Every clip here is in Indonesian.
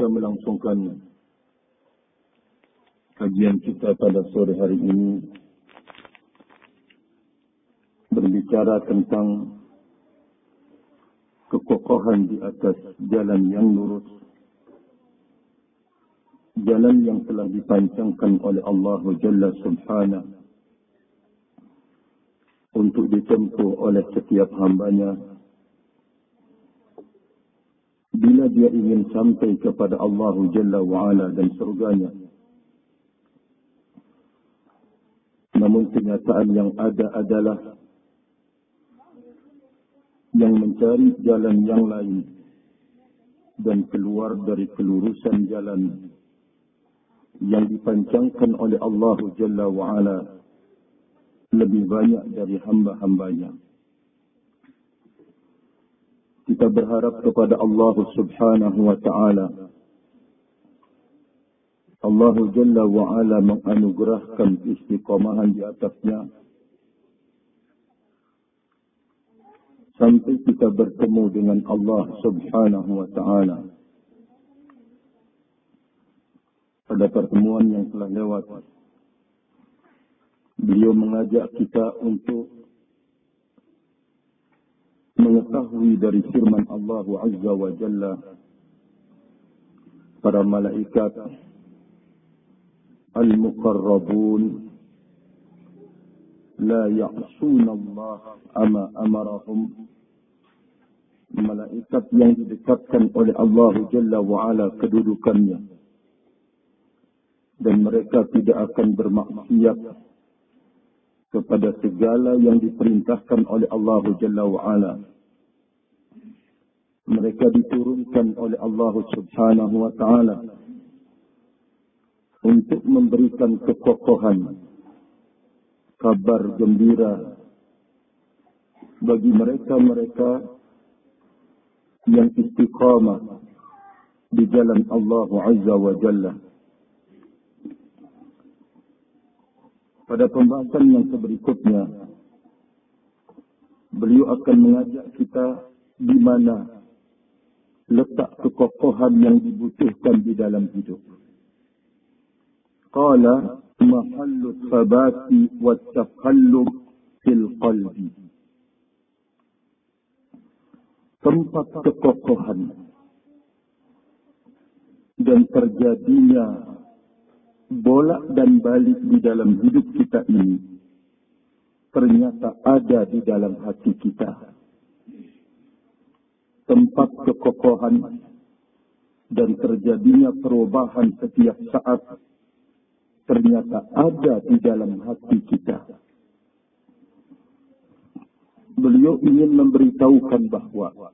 kita melangsungkan kajian kita pada sore hari ini berbicara tentang kekokohan di atas jalan yang lurus jalan yang telah dipancangkan oleh Allah Jalla Subhanahu untuk ditempuh oleh setiap hambanya bila dia ingin sampai kepada Allah Jalla wa'ala dan surganya. Namun kenyataan yang ada adalah yang mencari jalan yang lain dan keluar dari kelurusan jalan yang dipancangkan oleh Allah Jalla wa'ala lebih banyak dari hamba-hambanya. Kita berharap kepada Allah Subhanahu wa taala. Allah Jalla wa Ala menganugerahkan istiqamahan di atasnya. Sampai kita bertemu dengan Allah Subhanahu wa taala. Pada pertemuan yang telah lewat, beliau mengajak kita untuk mengetahui dari firman Allah Azza wa Jalla para malaikat al-muqarrabun la ya'sun Allah ama amarahum malaikat yang didekatkan oleh Allah Jalla wa Ala kedudukannya dan mereka tidak akan bermaksiat kepada segala yang diperintahkan oleh Allah Jalla wa Ala. Mereka diturunkan oleh Allah Subhanahu wa taala untuk memberikan kekokohan kabar gembira bagi mereka-mereka yang istiqamah di jalan Allah Azza wa Jalla. Pada pembahasan yang berikutnya, beliau akan mengajak kita di mana letak kekokohan yang dibutuhkan di dalam hidup. Qala mahallu thabati wa taqallub fil qalbi. Tempat kekokohan dan terjadinya bolak dan balik di dalam hidup kita ini ternyata ada di dalam hati kita. Tempat kekokohan dan terjadinya perubahan setiap saat ternyata ada di dalam hati kita. Beliau ingin memberitahukan bahawa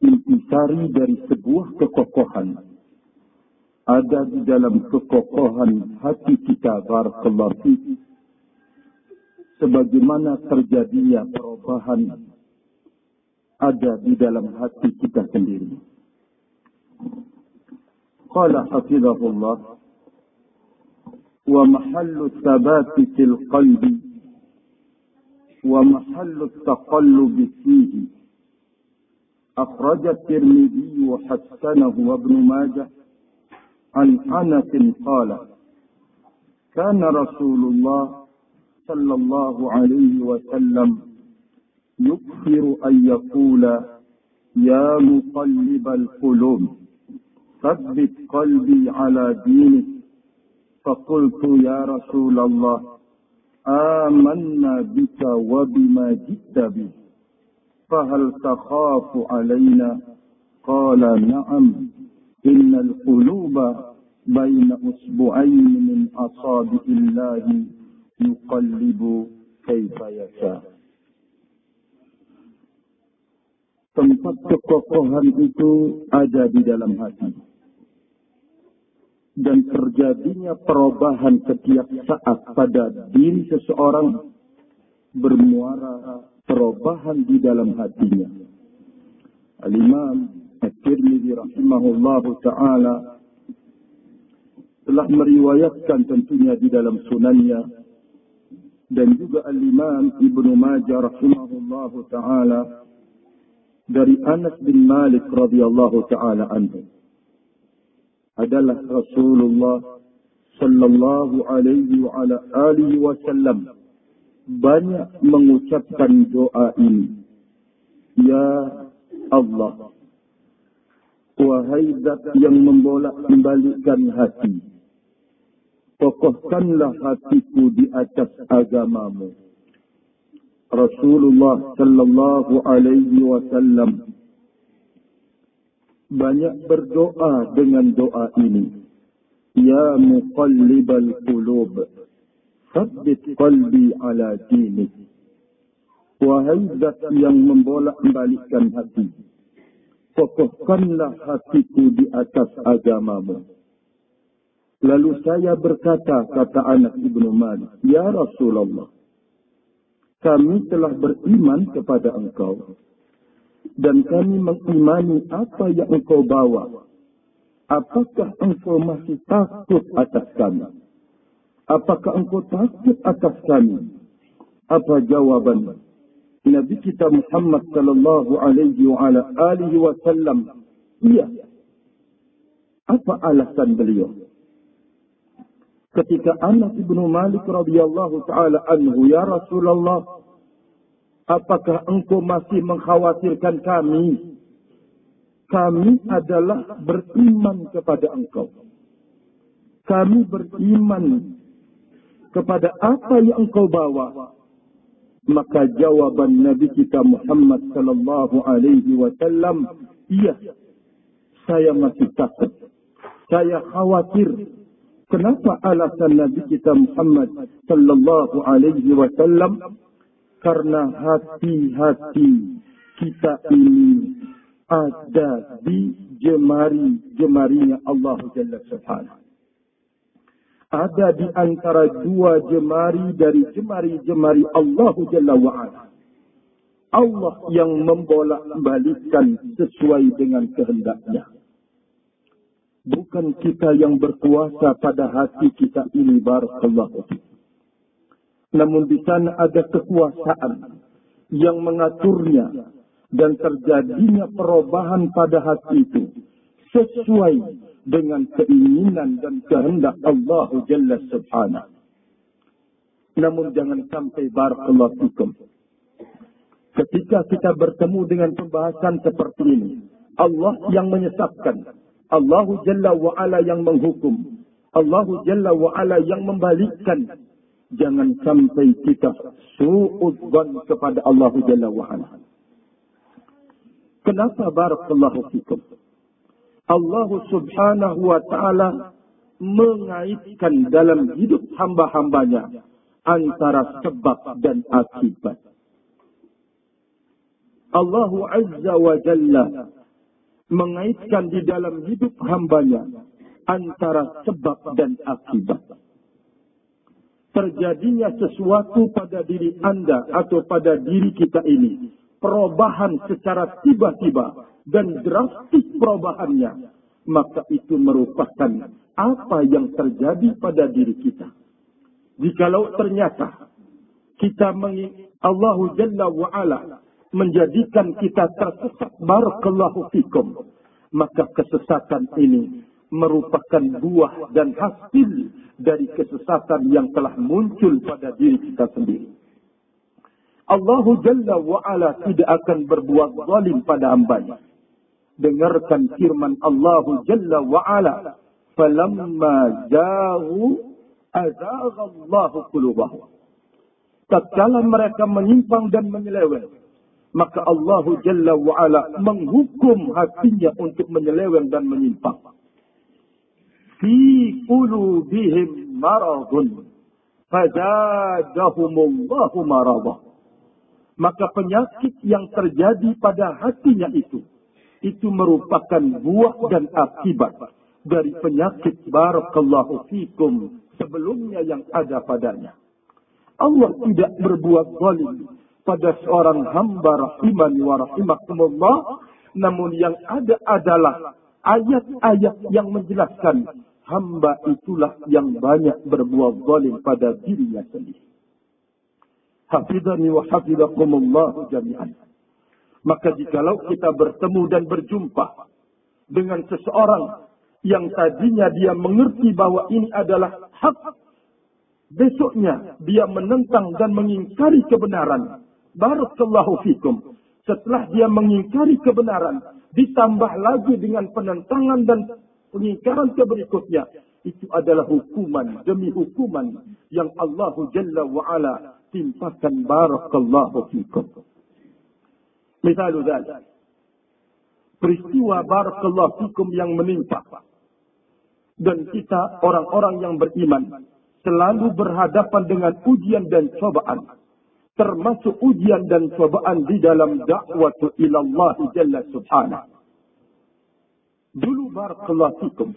intisari dari sebuah kekokohan ada di dalam kekokohan hati kita barakallahu fiik sebagaimana terjadinya perubahan ada di dalam hati kita sendiri qala hafizahullah wa mahallu thabati fil qalbi wa mahallu taqallubi fihi أخرج الترمذي وحسنه وابن ماجه عن أنس قال كان رسول الله صلى الله عليه وسلم يكثر أن يقول يا مقلب القلوب ثبت قلبي على دينك. فقلت يا رسول الله آمنا بك وبما جئت به. فهل تخاف علينا؟ قال نعم. إن القلوب بين أسبوعين من أصابع الله يقلب كيف يشاء tempat kekokohan itu ada di dalam hati. Dan terjadinya perubahan setiap saat pada diri seseorang bermuara perubahan di dalam hatinya. Al-Imam At-Tirmidhi rahimahullah ta'ala telah meriwayatkan tentunya di dalam sunannya. Dan juga Al-Imam Ibnu Majah rahimahullah ta'ala dari Anas bin Malik radhiyallahu taala anhu. Adalah Rasulullah sallallahu alaihi wa ala alihi wasallam banyak mengucapkan doa ini. Ya Allah wahai zat yang membolak-balikkan hati kokohkanlah hatiku di atas agamamu Rasulullah sallallahu alaihi wasallam banyak berdoa dengan doa ini. Ya muqallibal qulub, sabbit qalbi ala dinik. Wahai zat yang membolak-balikkan hati, kokohkanlah hatiku di atas agamamu. Lalu saya berkata, kata anak Ibnu Malik, Ya Rasulullah, kami telah beriman kepada engkau dan kami mengimani apa yang engkau bawa. Apakah engkau masih takut atas kami? Apakah engkau takut atas kami? Apa jawaban Nabi kita Muhammad sallallahu alaihi wa ala alihi wasallam? Iya. Apa alasan beliau? Ketika Anas bin Malik radhiyallahu taala anhu ya Rasulullah apakah engkau masih mengkhawatirkan kami? Kami adalah beriman kepada engkau. Kami beriman kepada apa yang engkau bawa. Maka jawaban Nabi kita Muhammad sallallahu alaihi wasallam iya saya masih takut. Saya khawatir Kenapa alasan Nabi kita Muhammad sallallahu alaihi wasallam? Karena hati-hati kita ini ada di jemari-jemarinya Allah Jalla Subhanahu. Ada di antara dua jemari dari jemari-jemari Allah Jalla wa'ala. Allah yang membolak-balikkan sesuai dengan kehendaknya. Bukan kita yang berkuasa pada hati kita ini barakallahu Namun di sana ada kekuasaan yang mengaturnya dan terjadinya perubahan pada hati itu sesuai dengan keinginan dan kehendak Allah Jalla Subhanahu. Namun jangan sampai barakallahu fikum. Ketika kita bertemu dengan pembahasan seperti ini, Allah yang menyesatkan, Allahu Jalla wa'ala yang menghukum. Allahu Jalla wa'ala yang membalikkan. Jangan sampai kita su'udban kepada Allahu Jalla wa'ala. Kenapa barakallahu fikum? Allah subhanahu wa ta'ala mengaitkan dalam hidup hamba-hambanya antara sebab dan akibat. Allah Azza wa Jalla mengaitkan di dalam hidup hambanya antara sebab dan akibat. Terjadinya sesuatu pada diri Anda atau pada diri kita ini. Perubahan secara tiba-tiba dan drastis perubahannya. Maka itu merupakan apa yang terjadi pada diri kita. Jikalau ternyata kita mengingat Allah Jalla wa'ala menjadikan kita tersesat barakallahu fikum maka kesesatan ini merupakan buah dan hasil dari kesesatan yang telah muncul pada diri kita sendiri. Allah Jalla wa Ala tidak akan berbuat zalim pada hambanya. Dengarkan firman Allah Jalla wa Ala. Falamma jahu azagha Allah qulubahum. Tatkala mereka menyimpang dan menyeleweng, maka Allah Jalla wa'ala menghukum hatinya untuk menyeleweng dan menyimpang. Fi qulubihim maradun fazadahumullahu maradah. Maka penyakit yang terjadi pada hatinya itu, itu merupakan buah dan akibat dari penyakit barakallahu fikum sebelumnya yang ada padanya. Allah tidak berbuat zalim pada seorang hamba rahimani wa rahimakumullah. Namun yang ada adalah ayat-ayat yang menjelaskan hamba itulah yang banyak berbuat zalim pada dirinya sendiri. Hafidhani wa hafidhakumullah jami'an. Maka jikalau kita bertemu dan berjumpa dengan seseorang yang tadinya dia mengerti bahwa ini adalah hak, besoknya dia menentang dan mengingkari kebenaran. Barakallahu fikum. Setelah dia mengingkari kebenaran, ditambah lagi dengan penentangan dan pengingkaran ke berikutnya, itu adalah hukuman demi hukuman yang Allah Jalla wa'ala timpakan barakallahu fikum. Misalnya dhalik. Peristiwa barakallahu fikum yang menimpa. Dan kita orang-orang yang beriman selalu berhadapan dengan ujian dan cobaan. Termasuk ujian dan cobaan di dalam dakwah ilallah jalla subhanahu. Dulu barakallahu fikum.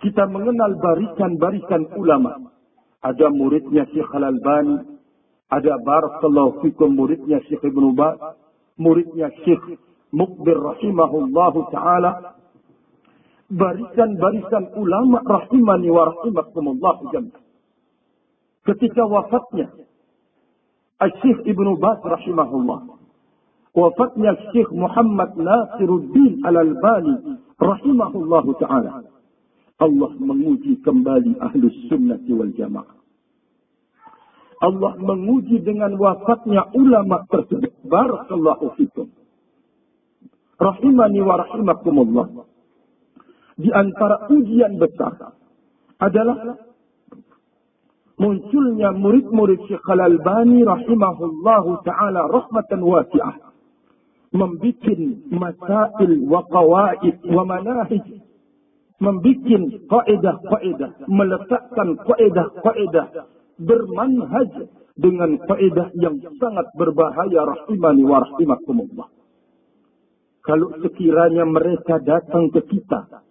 Kita mengenal barisan-barisan ulama. Ada muridnya Syekh Al-Albani. Ada barakallahu fikum muridnya Syekh Ibn Baz. Muridnya Syekh Mukbir rahimahullahu ta'ala. Barisan-barisan ulama rahimani wa rahimakumullah jami'an. Ketika wafatnya Syekh Ibn Baz rahimahullah. Wafatnya Syekh Muhammad Nasiruddin Al-Albani rahimahullahu ta'ala. Allah menguji kembali ahlus sunnati wal jamaah. Allah menguji dengan wafatnya ulama tersebut. Barakallahu fikum. Rahimani wa rahimakumullah. Di antara ujian besar adalah munculnya murid-murid Syekh Al-Albani rahimahullahu taala rahmatan wasi'ah membikin masail wa qawaid wa manahij membikin kaidah-kaidah, meletakkan kaidah-kaidah bermanhaj dengan kaidah yang sangat berbahaya rahimani wa rahimakumullah. Kalau sekiranya mereka datang ke kita,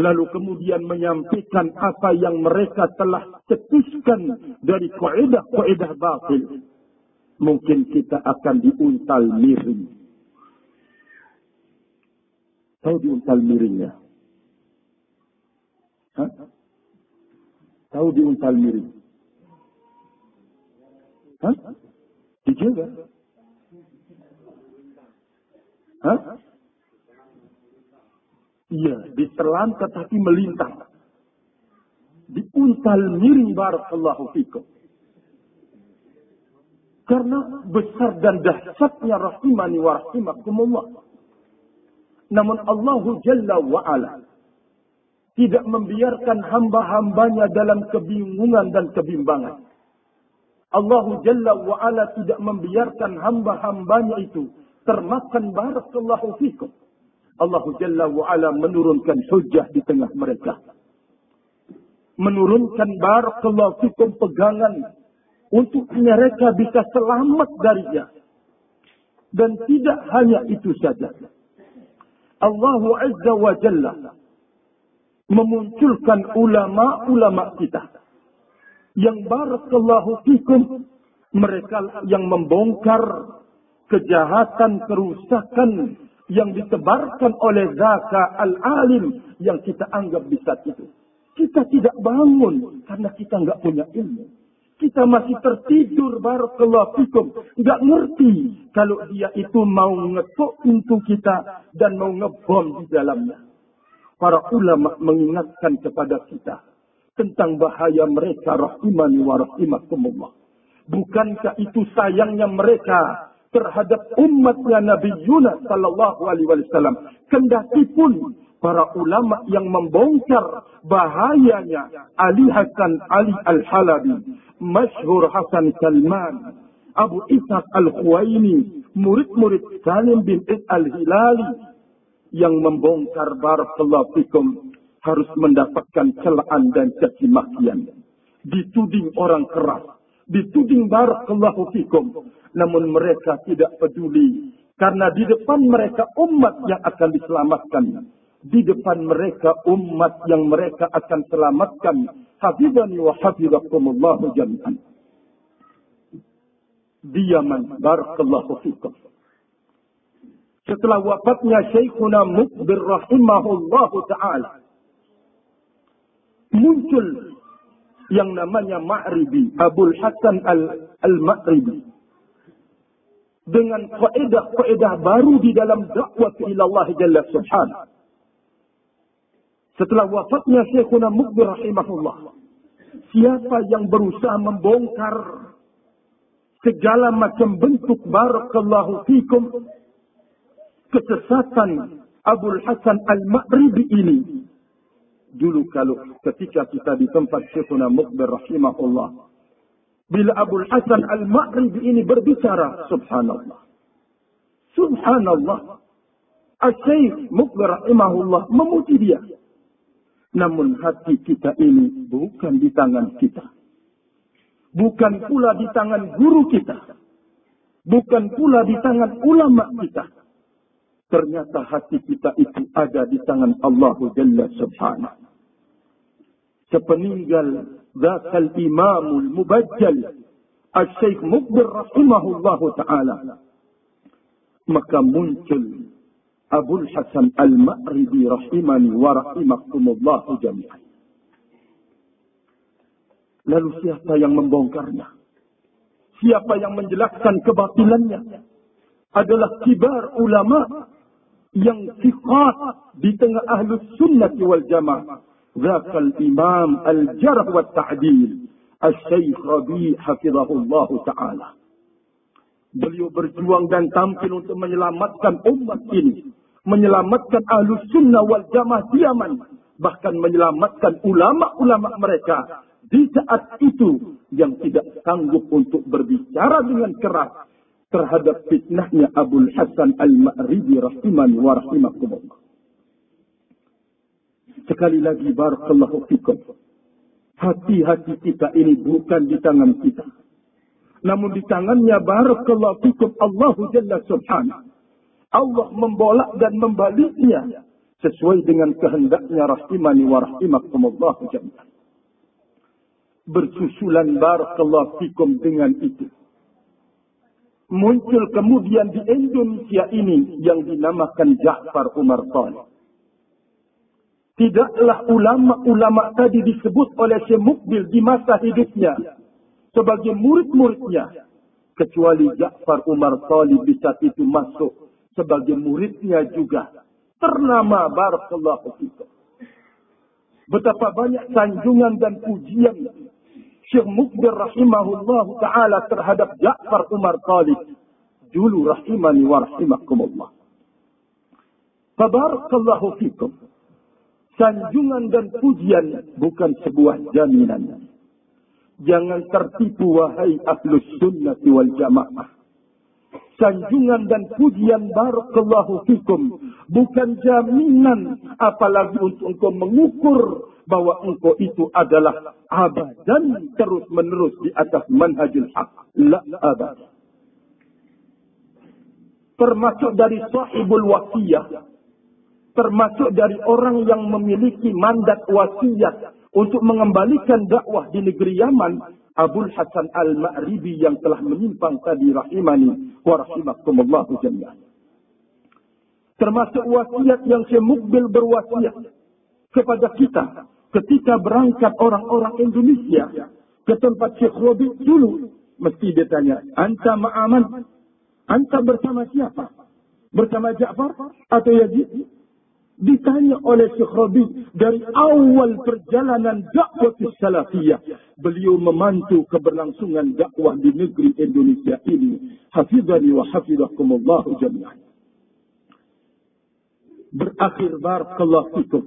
lalu kemudian menyampaikan apa yang mereka telah cetuskan dari kaidah-kaidah batil, mungkin kita akan diuntal miring. Tahu diuntal miringnya? Hah? Tahu di untal miring? Hah? Dijaga. Hah? Iya, ditelan tetapi melintang. Di untal miring barakallahu fikum. Karena besar dan dahsyatnya rahimani wa rahimakumullah. Namun Allah Jalla wa'ala tidak membiarkan hamba-hambanya dalam kebingungan dan kebimbangan. Allah Jalla wa'ala tidak membiarkan hamba-hambanya itu termakan barakallahu fikum. Allah Jalla wa'ala menurunkan hujah di tengah mereka. Menurunkan barakallahu fikum pegangan untuk mereka bisa selamat darinya. Dan tidak hanya itu saja. Allah Azza wa Jalla memunculkan ulama-ulama kita. Yang barakallahu fikum, mereka yang membongkar kejahatan, kerusakan yang ditebarkan oleh Zaka al-alim yang kita anggap bisa itu. Kita tidak bangun karena kita nggak punya ilmu. Kita masih tertidur barakallahu fikum. Nggak ngerti kalau dia itu mau ngetuk pintu kita dan mau ngebom di dalamnya para ulama mengingatkan kepada kita tentang bahaya mereka rahimani wa rahimakumullah. Bukankah itu sayangnya mereka terhadap umatnya Nabi Yunus sallallahu alaihi wasallam. Kendati pun para ulama yang membongkar bahayanya Ali Hasan Ali Al-Halabi, masyhur Hasan Salman, Abu Ishaq Al-Khuwaini, murid-murid Salim bin Al-Hilali, yang membongkar barakallahu fikum harus mendapatkan celaan dan caci makian. Dituding orang keras, dituding barakallahu fikum, namun mereka tidak peduli karena di depan mereka umat yang akan diselamatkan. Di depan mereka umat yang mereka akan selamatkan. Hafizani wa hafizakumullahu jami'an. Diaman barakallahu fikum setelah wafatnya Syekhuna Mukbir rahimahullahu taala muncul yang namanya Ma'ribi Abul Hasan al-Ma'ribi dengan kaedah-kaedah baru di dalam dakwah ila Allah Jalla Subhanahu. Setelah wafatnya Syekhuna Mukbir rahimahullah, siapa yang berusaha membongkar segala macam bentuk barakallahu fikum kesesatan Abdul Hasan Al-Ma'ribi ini dulu kalau ketika kita di tempat Syekhuna Mukbir rahimahullah Bila Abu Hasan Al-Ma'ribi ini berbicara, subhanallah. Subhanallah. Al-Syeikh Mukbir rahimahullah memuji dia. Namun hati kita ini bukan di tangan kita. Bukan pula di tangan guru kita. Bukan pula di tangan ulama kita. Ternyata hati kita itu ada di tangan Allah Jalla Subhanahu. Sepeninggal Zakal Imamul Mubajjal Al-Syeikh Mubbir Rahimahullahu Ta'ala. Maka muncul Abu Hasan Al-Ma'ribi Rahimani wa Rahimakumullahu Jami'ah. Lalu siapa yang membongkarnya? Siapa yang menjelaskan kebatilannya? Adalah kibar ulama yang sifat di tengah ahlus sunnah wal jamaah. Zakal imam al-jarah wa ta'adil. Al-Syeikh Rabi hafizahullahu ta'ala. Beliau berjuang dan tampil untuk menyelamatkan umat ini. Menyelamatkan ahlus sunnah wal jamaah diaman. Bahkan menyelamatkan ulama-ulama mereka. Di saat itu yang tidak sanggup untuk berbicara dengan keras Terhadap fitnahnya Abu Hasan al-Ma'ribi rahimani wa rahimakumullah. Sekali lagi barakallahu fikum. Hati-hati kita ini bukan di tangan kita. Namun di tangannya barakallahu fikum Allah Jalla Subhanahu. Allah membolak dan membaliknya sesuai dengan kehendaknya rahimani wa rahimakumullah jalla. Bersusulan barakallahu fikum dengan itu. Muncul kemudian di Indonesia ini yang dinamakan Ja'far Umar Talib. Tidaklah ulama-ulama tadi disebut oleh Syekh Mukbil di masa hidupnya sebagai murid-muridnya. Kecuali Ja'far Umar Talib di saat itu masuk sebagai muridnya juga. Ternama Barakallahu Fikum. Betapa banyak sanjungan dan pujian Syekh Mukbil rahimahullah ta'ala terhadap Ja'far Umar Talib. Dulu rahimani wa rahimakumullah. Fabarakallahu fikum sanjungan dan pujian bukan sebuah jaminan. Jangan tertipu wahai ahlus sunnati wal jamaah. Sanjungan dan pujian barakallahu fikum bukan jaminan apalagi untuk engkau mengukur bahwa engkau itu adalah abadan terus menerus di atas manhajul haq. La abad. Termasuk dari sahibul wasiyah termasuk dari orang yang memiliki mandat wasiat untuk mengembalikan dakwah di negeri Yaman, Abu Hasan Al-Ma'ribi yang telah menyimpang tadi rahimani wa rahimakumullahu jami'an. Termasuk wasiat yang Syekh berwasiat kepada kita ketika berangkat orang-orang Indonesia ke tempat Syekh Robi dulu mesti dia tanya, "Anta ma'aman? Anta bersama siapa? Bersama Ja'far atau Yazid?" ditanya oleh Syekh Rabi dari awal perjalanan dakwah salafiyah beliau memantu keberlangsungan dakwah di negeri Indonesia ini hafizani wa hafizakumullah jami'an berakhir barakallahu fikum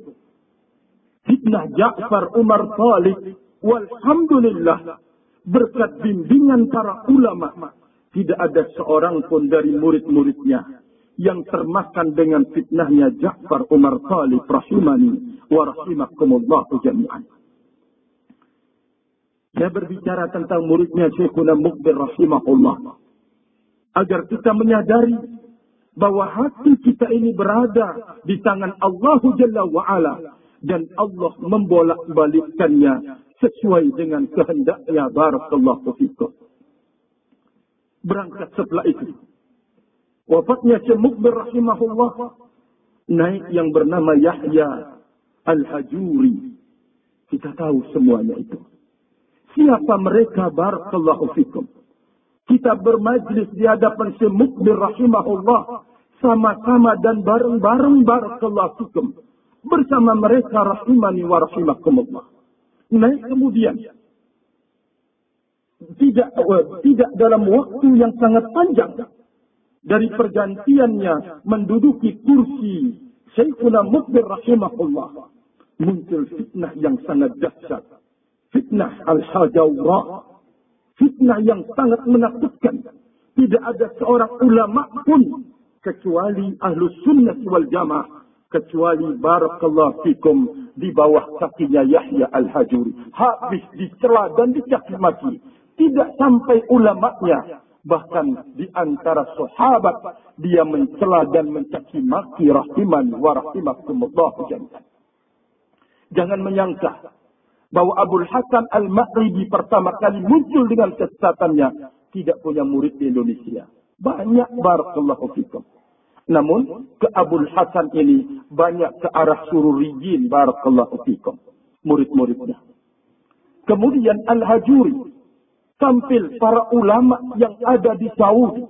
fitnah Ja'far Umar Talib walhamdulillah berkat bimbingan para ulama tidak ada seorang pun dari murid-muridnya yang termakan dengan fitnahnya Ja'far Umar Talib rahimani wa rahimakumullah jami'an. Dia berbicara tentang muridnya Syekhuna Mukbir rahimahullah. Agar kita menyadari bahwa hati kita ini berada di tangan Allah Jalla wa'ala. Dan Allah membolak-balikkannya sesuai dengan kehendaknya. Barakallahu fikum. Berangkat setelah itu Wafatnya Syekh rahimahullah naik yang bernama Yahya Al-Hajuri. Kita tahu semuanya itu. Siapa mereka barakallahu fikum? Kita bermajlis di hadapan Semukbir rahimahullah. Sama-sama dan bareng-bareng barakallahu fikum. Bersama mereka rahimani wa rahimakumullah. Nah kemudian. Tidak, tidak dalam waktu yang sangat panjang. Dari pergantiannya menduduki kursi Syekhuna Mukbir rahimahullah. Muncul fitnah yang sangat dahsyat. Fitnah al-hajawra fitnah yang sangat menakutkan. Tidak ada seorang ulama pun kecuali ahlu sunnah wal jamaah. Kecuali barakallahu fikum di bawah kakinya Yahya al-Hajuri. Habis dicela dan dicaci maki. Tidak sampai ulamanya. Bahkan di antara sahabat dia mencela dan mencaci maki rahiman wa rahimakumullah Jangan menyangka bahwa Abdul Hasan Al-Maghribi pertama kali muncul dengan kesesatannya tidak punya murid di Indonesia. Banyak barakallahu fikum. Namun ke Abdul Hasan ini banyak ke arah sururijin barakallahu fikum. Murid-muridnya. Kemudian Al-Hajuri tampil para ulama yang ada di Saudi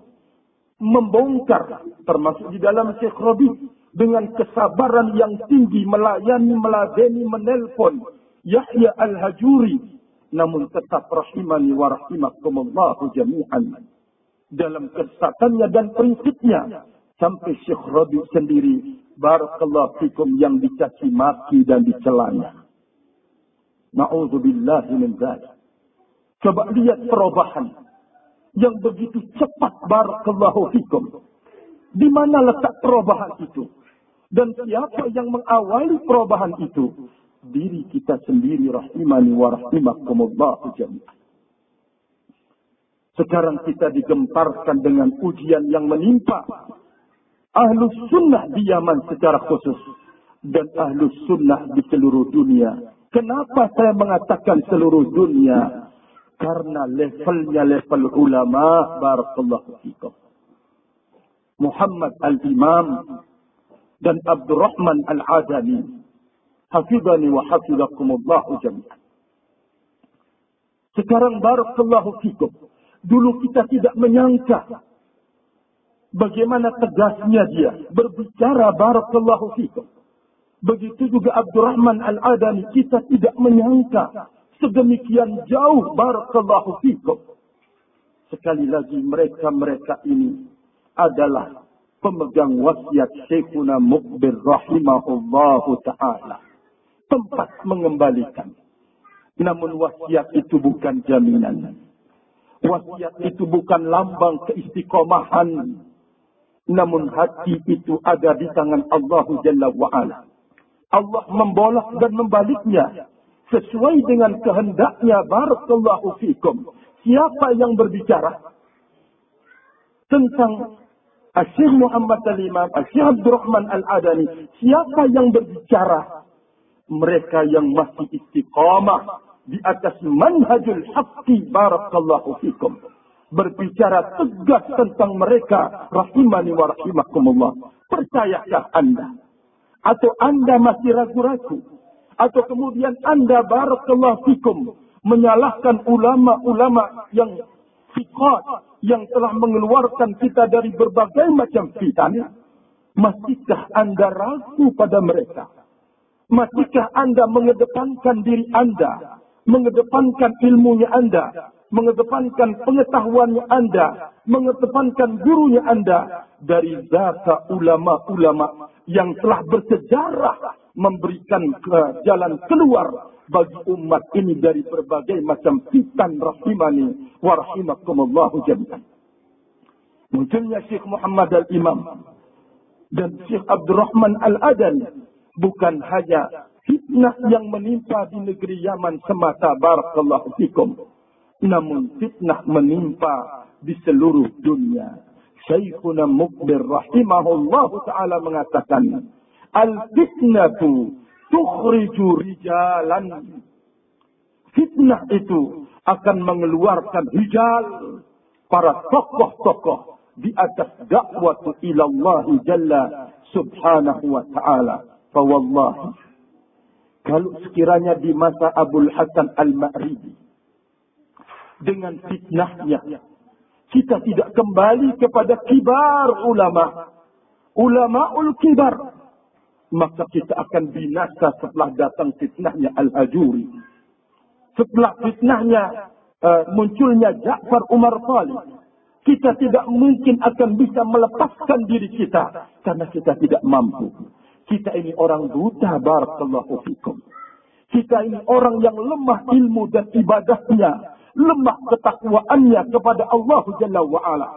membongkar termasuk di dalam Syekh Rabi dengan kesabaran yang tinggi melayani, meladeni, menelpon Yahya al-Hajuri namun tetap rahimani wa rahimakumullahu jami'an dalam kesatannya dan prinsipnya sampai Syekh Rabi sendiri barakallahu fikum yang dicaci maki dan dicelanya. Na'udzubillahi min dzalik coba lihat perubahan yang begitu cepat barakallahu fikum. Di mana letak perubahan itu? Dan siapa yang mengawali perubahan itu? Diri kita sendiri rahimani wa rahimakumullah jami'an. Sekarang kita digemparkan dengan ujian yang menimpa ahlu sunnah di Yaman secara khusus dan ahlu sunnah di seluruh dunia. Kenapa saya mengatakan seluruh dunia? Karena levelnya level ulama barakallahu fikum. Muhammad al-Imam dan Abdurrahman al-Adani Hafidhani wa hafidhakumullahu jami'an. Sekarang barakallahu fikum. Dulu kita tidak menyangka bagaimana tegasnya dia berbicara barakallahu fikum. Begitu juga Abdurrahman Al-Adani kita tidak menyangka sedemikian jauh barakallahu fikum. Sekali lagi mereka-mereka ini adalah pemegang wasiat Syekhuna Mukbir rahimahullahu ta'ala tempat mengembalikan. Namun wasiat itu bukan jaminan. Wasiat itu bukan lambang keistiqomahan. Namun hati itu ada di tangan Allah Jalla wa'ala. Allah membolak dan membaliknya. Sesuai dengan kehendaknya. Barakallahu fikum. Siapa yang berbicara? Tentang Asyik Muhammad Al-Imam, Asyik Abdul Rahman Al-Adani. Siapa yang berbicara mereka yang masih istiqamah di atas manhajul haqqi barakallahu fikum berbicara tegas tentang mereka. Rahimani wa rahimakumullah. Percayakah anda. Atau anda masih ragu-ragu. Atau kemudian anda barakallahu fikum menyalahkan ulama-ulama yang fiqat yang telah mengeluarkan kita dari berbagai macam fitnah. Masihkah anda ragu pada mereka? Masihkah Anda mengedepankan diri Anda, mengedepankan ilmunya Anda, mengedepankan pengetahuannya Anda, mengedepankan gurunya Anda dari data ulama-ulama yang telah bersejarah memberikan ke jalan keluar bagi umat ini dari berbagai macam fitan rahimani wa rahimakumullahu jami'an. Munculnya Syekh Muhammad Al-Imam dan Syekh Abdurrahman Al-Adani bukan hanya fitnah yang menimpa di negeri Yaman semata barakallahu fikum namun fitnah menimpa di seluruh dunia Syekhuna Mukbir rahimahullah taala mengatakan al fitnatu tukhriju rijalan fitnah itu akan mengeluarkan rijal para tokoh-tokoh di atas dakwah ila Allah jalla subhanahu wa ta'ala Fawallah. Kalau sekiranya di masa Abul Hasan Al-Ma'ribi. Dengan fitnahnya. kita tidak kembali kepada kibar ulama. Ulamaul kibar. Maka kita akan binasa setelah datang fitnahnya Al-Hajuri. Setelah fitnahnya uh, munculnya Ja'far Umar Talib. Kita tidak mungkin akan bisa melepaskan diri kita. Karena kita tidak mampu. Kita ini orang buta barakallahu fikum. Kita ini orang yang lemah ilmu dan ibadahnya lemah ketakwaannya kepada Allah Jalla wa'ala.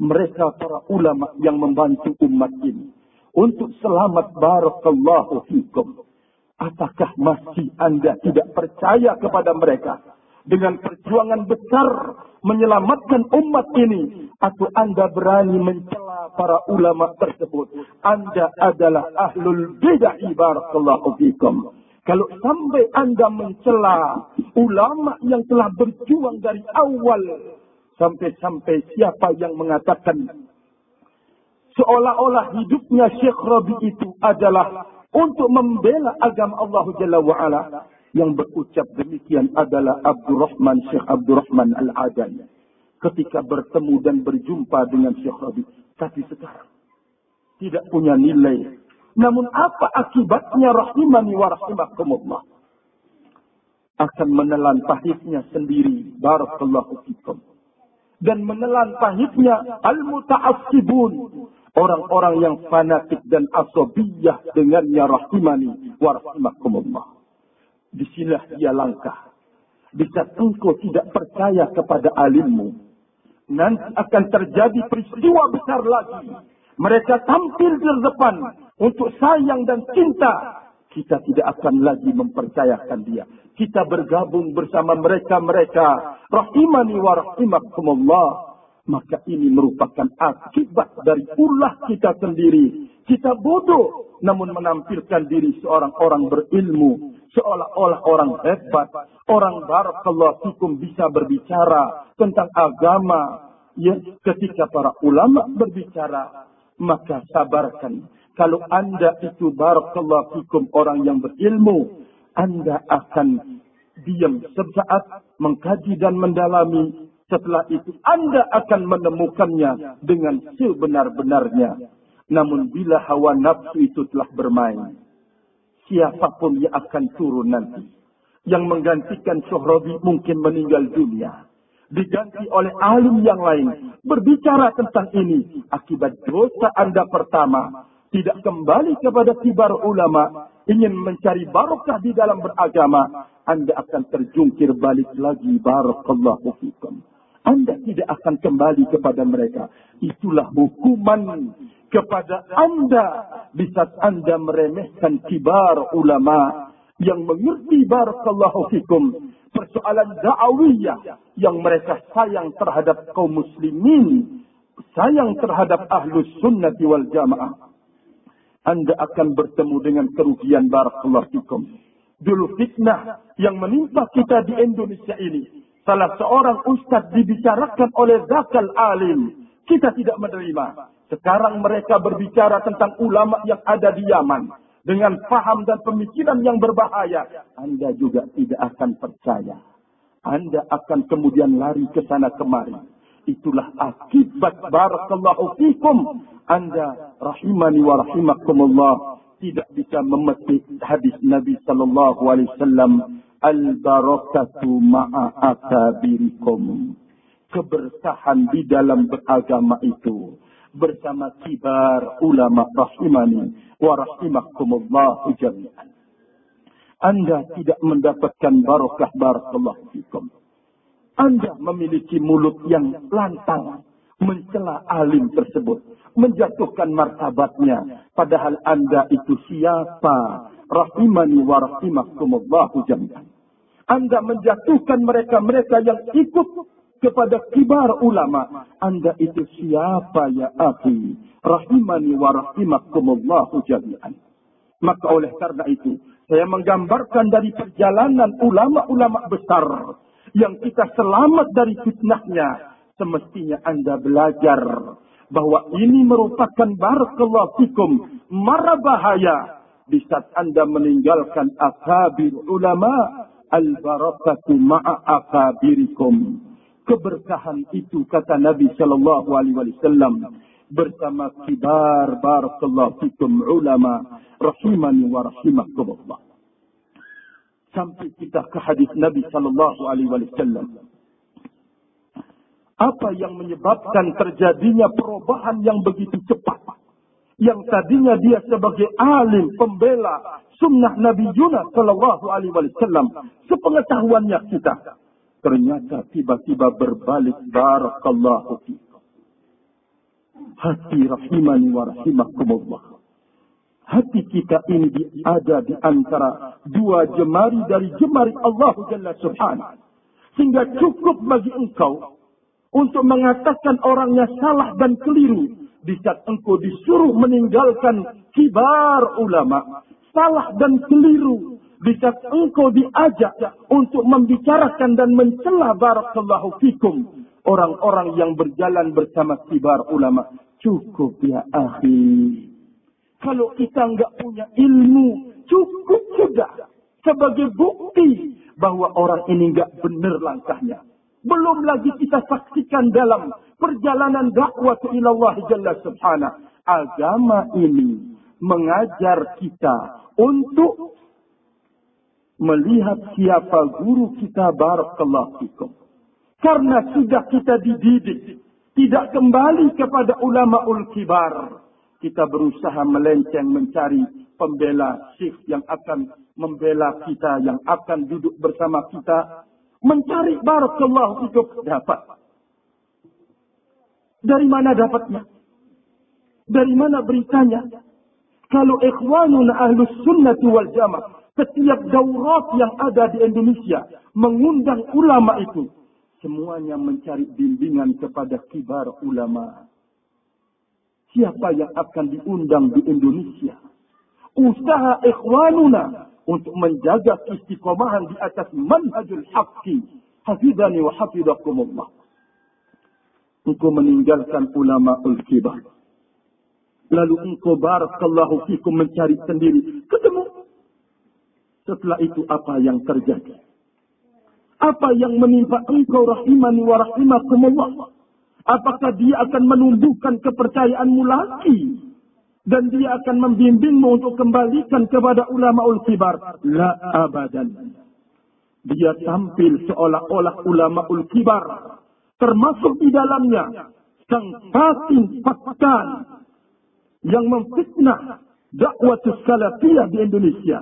Mereka para ulama yang membantu umat ini. Untuk selamat barakallahu fikum. Apakah masih anda tidak percaya kepada mereka? Dengan perjuangan besar menyelamatkan umat ini. Atau anda berani mencela para ulama tersebut. Anda adalah ahlul bid'ah barakallahu fikum. Kalau sampai Anda mencela ulama yang telah berjuang dari awal sampai-sampai siapa yang mengatakan seolah-olah hidupnya Syekh Rabi itu adalah untuk membela agama Allah Jalla wa'ala. Yang berucap demikian adalah Abdurrahman Syekh Abdurrahman Al-Adani. Ketika bertemu dan berjumpa dengan Syekh Rabi. Tapi sekarang tidak punya nilai namun apa akibatnya rahimani wa rahimakumullah? Akan menelan pahitnya sendiri. Barakallahu fikum. Dan menelan pahitnya al-muta'assibun. Orang-orang yang fanatik dan asobiyah dengannya rahimani wa rahimakumullah. Di sinilah dia langkah. Bisa engkau tidak percaya kepada alimmu. Nanti akan terjadi peristiwa besar lagi mereka tampil di depan untuk sayang dan cinta. Kita tidak akan lagi mempercayakan dia. Kita bergabung bersama mereka-mereka. Rahimani wa rahimakumullah. Maka ini merupakan akibat dari ulah kita sendiri. Kita bodoh namun menampilkan diri seorang orang berilmu. Seolah-olah orang hebat. Orang barakallahu fikum bisa berbicara tentang agama. Ya, ketika para ulama berbicara maka sabarkan. Kalau anda itu barakallahu fikum orang yang berilmu, anda akan diam sesaat mengkaji dan mendalami. Setelah itu anda akan menemukannya dengan sebenar-benarnya. Namun bila hawa nafsu itu telah bermain, siapa pun yang akan turun nanti. Yang menggantikan Syuhrabi mungkin meninggal dunia diganti oleh alim yang lain. Berbicara tentang ini, akibat dosa Anda pertama, tidak kembali kepada kibar ulama, ingin mencari barokah di dalam beragama, Anda akan terjungkir balik lagi barakallahu fikum. Anda tidak akan kembali kepada mereka. Itulah hukuman kepada Anda di saat Anda meremehkan kibar ulama yang mengerti barakallahu fikum persoalan da'awiyah yang mereka sayang terhadap kaum muslimin, sayang terhadap ahlus sunnati wal jamaah. Anda akan bertemu dengan kerugian barakallahu fikum. Dulu fitnah yang menimpa kita di Indonesia ini. Salah seorang ustaz dibicarakan oleh zakal alim. Kita tidak menerima. Sekarang mereka berbicara tentang ulama yang ada di Yaman dengan paham dan pemikiran yang berbahaya, Anda juga tidak akan percaya. Anda akan kemudian lari ke sana kemari. Itulah akibat barakallahu fikum. Anda rahimani wa rahimakumullah tidak bisa memetik hadis Nabi sallallahu alaihi wasallam al barakatu ma'a akabirikum. Keberkahan di dalam beragama itu bersama kibar ulama rahimani wa rahimakumullah jami'an. Anda tidak mendapatkan barokah barakallahu fikum. Anda memiliki mulut yang lantang mencela alim tersebut, menjatuhkan martabatnya, padahal Anda itu siapa? Rahimani wa rahimakumullah jami'an. Anda menjatuhkan mereka-mereka yang ikut kepada kibar ulama. Anda itu siapa ya akhi? Rahimani wa rahimakumullahu jami'an. Maka oleh karena itu, saya menggambarkan dari perjalanan ulama-ulama besar yang kita selamat dari fitnahnya. Semestinya Anda belajar bahwa ini merupakan barakallahu fikum mara bahaya di saat Anda meninggalkan akabir ulama al-barakatu ma'a akabirikum keberkahan itu kata Nabi sallallahu alaihi wasallam bersama kibar barakallahu fikum ulama rahimani wa rahimakumullah. Sampai kita ke hadis Nabi sallallahu alaihi wasallam. Apa yang menyebabkan terjadinya perubahan yang begitu cepat? Yang tadinya dia sebagai alim, pembela sunnah Nabi Yunus sallallahu alaihi wasallam, sepengetahuannya kita ternyata tiba-tiba berbalik barakallahu fikum. Hati rahimani wa rahimakumullah. Hati kita ini ada di antara dua jemari dari jemari Allah Jalla Subhanahu. Sehingga cukup bagi engkau untuk mengatakan orangnya salah dan keliru. Di saat engkau disuruh meninggalkan kibar ulama. Salah dan keliru. Di saat engkau diajak untuk membicarakan dan mencela barakallahu fikum. Orang-orang yang berjalan bersama kibar ulama. Cukup ya akhi. Kalau kita enggak punya ilmu. Cukup sudah. Sebagai bukti bahwa orang ini enggak benar langkahnya. Belum lagi kita saksikan dalam perjalanan dakwah ke ilallah Jalla Subhanahu. Agama ini mengajar kita untuk melihat siapa guru kita barakallahu fikum. Karena sudah kita dididik. Tidak kembali kepada ulama ul kibar. Kita berusaha melenceng mencari pembela syekh yang akan membela kita. Yang akan duduk bersama kita Mencari barakallahu itu dapat. Dari mana dapatnya? Dari mana beritanya? Kalau ikhwanuna ahlus sunnati wal jamaah. Setiap daurat yang ada di Indonesia. Mengundang ulama itu. Semuanya mencari bimbingan kepada kibar ulama. Siapa yang akan diundang di Indonesia? Usaha ikhwanuna untuk menjaga istiqomahan di atas manhajul haqqi. Hafidhani wa hafidhakumullah. Engkau meninggalkan ulama ul-kibar. Lalu engkau barakallahu fikum mencari sendiri. Ketemu. Setelah itu apa yang terjadi? Apa yang menimpa engkau rahimani wa rahimakumullah? Apakah dia akan menumbuhkan kepercayaanmu lagi? dan dia akan membimbingmu untuk kembalikan kepada ulama ul kibar. La abadan. Dia tampil seolah-olah ulama ul kibar. Termasuk di dalamnya sang patin faktan yang memfitnah dakwah salafiyah di Indonesia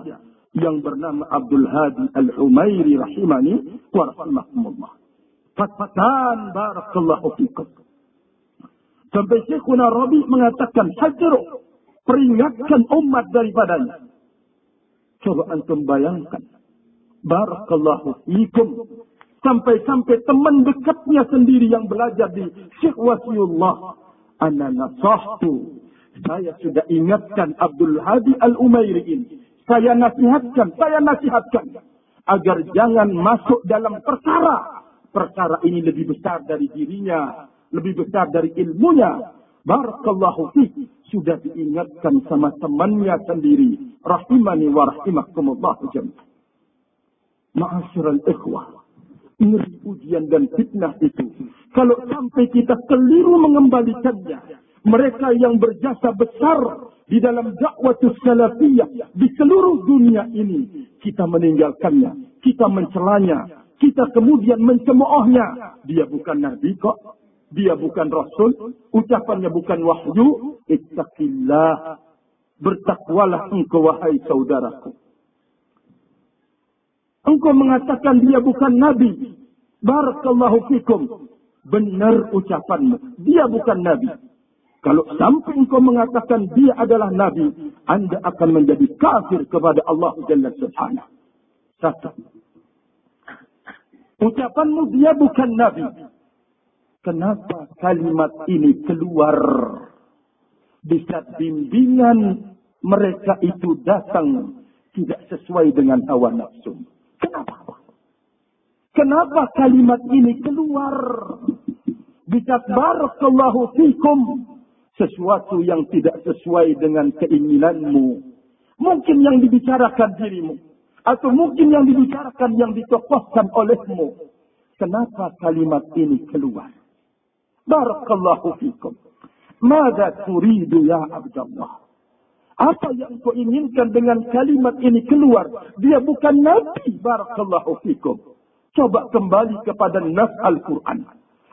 yang bernama Abdul Hadi Al-Humairi rahimani wa rahimahumullah. Fatfatan barakallahu fikum. Sampai Syekhuna Rabi mengatakan hajaru peringatkan umat daripadanya. Coba antum bayangkan. Barakallahu fikum. Sampai-sampai teman dekatnya sendiri yang belajar di Syekh Wasiullah. Ana nasahtu. Saya sudah ingatkan Abdul Hadi Al-Umairi ini. Saya nasihatkan, saya nasihatkan. Agar jangan masuk dalam perkara. Perkara ini lebih besar dari dirinya. Lebih besar dari ilmunya. Barakallahu fikum sudah diingatkan sama temannya sendiri. Rahimani wa rahimakumullah jami'an. Ma'asyiral ikhwah. Ngeri ujian dan fitnah itu. Kalau sampai kita keliru mengembalikannya. Mereka yang berjasa besar di dalam dakwah salafiyah di seluruh dunia ini. Kita meninggalkannya. Kita mencelanya. Kita kemudian mencemoohnya. Dia bukan nabi kok. Dia bukan Rasul. Ucapannya bukan wahyu. Ittaqillah. Bertakwalah engkau wahai saudaraku. Engkau mengatakan dia bukan Nabi. Barakallahu fikum. Benar ucapanmu. Dia bukan Nabi. Kalau sampai engkau mengatakan dia adalah Nabi. Anda akan menjadi kafir kepada Allah Jalla Subhanahu. Satu. Ucapanmu dia bukan Nabi. Kenapa kalimat ini keluar di saat bimbingan mereka itu datang tidak sesuai dengan hawa nafsu? Kenapa? Kenapa kalimat ini keluar di saat barakallahu fikum sesuatu yang tidak sesuai dengan keinginanmu? Mungkin yang dibicarakan dirimu atau mungkin yang dibicarakan yang ditokohkan olehmu Kenapa kalimat ini keluar? Barakallahu fikum. Mada turidu ya Abdullah? Apa yang kau inginkan dengan kalimat ini keluar? Dia bukan Nabi. Barakallahu fikum. Coba kembali kepada nas Al-Quran.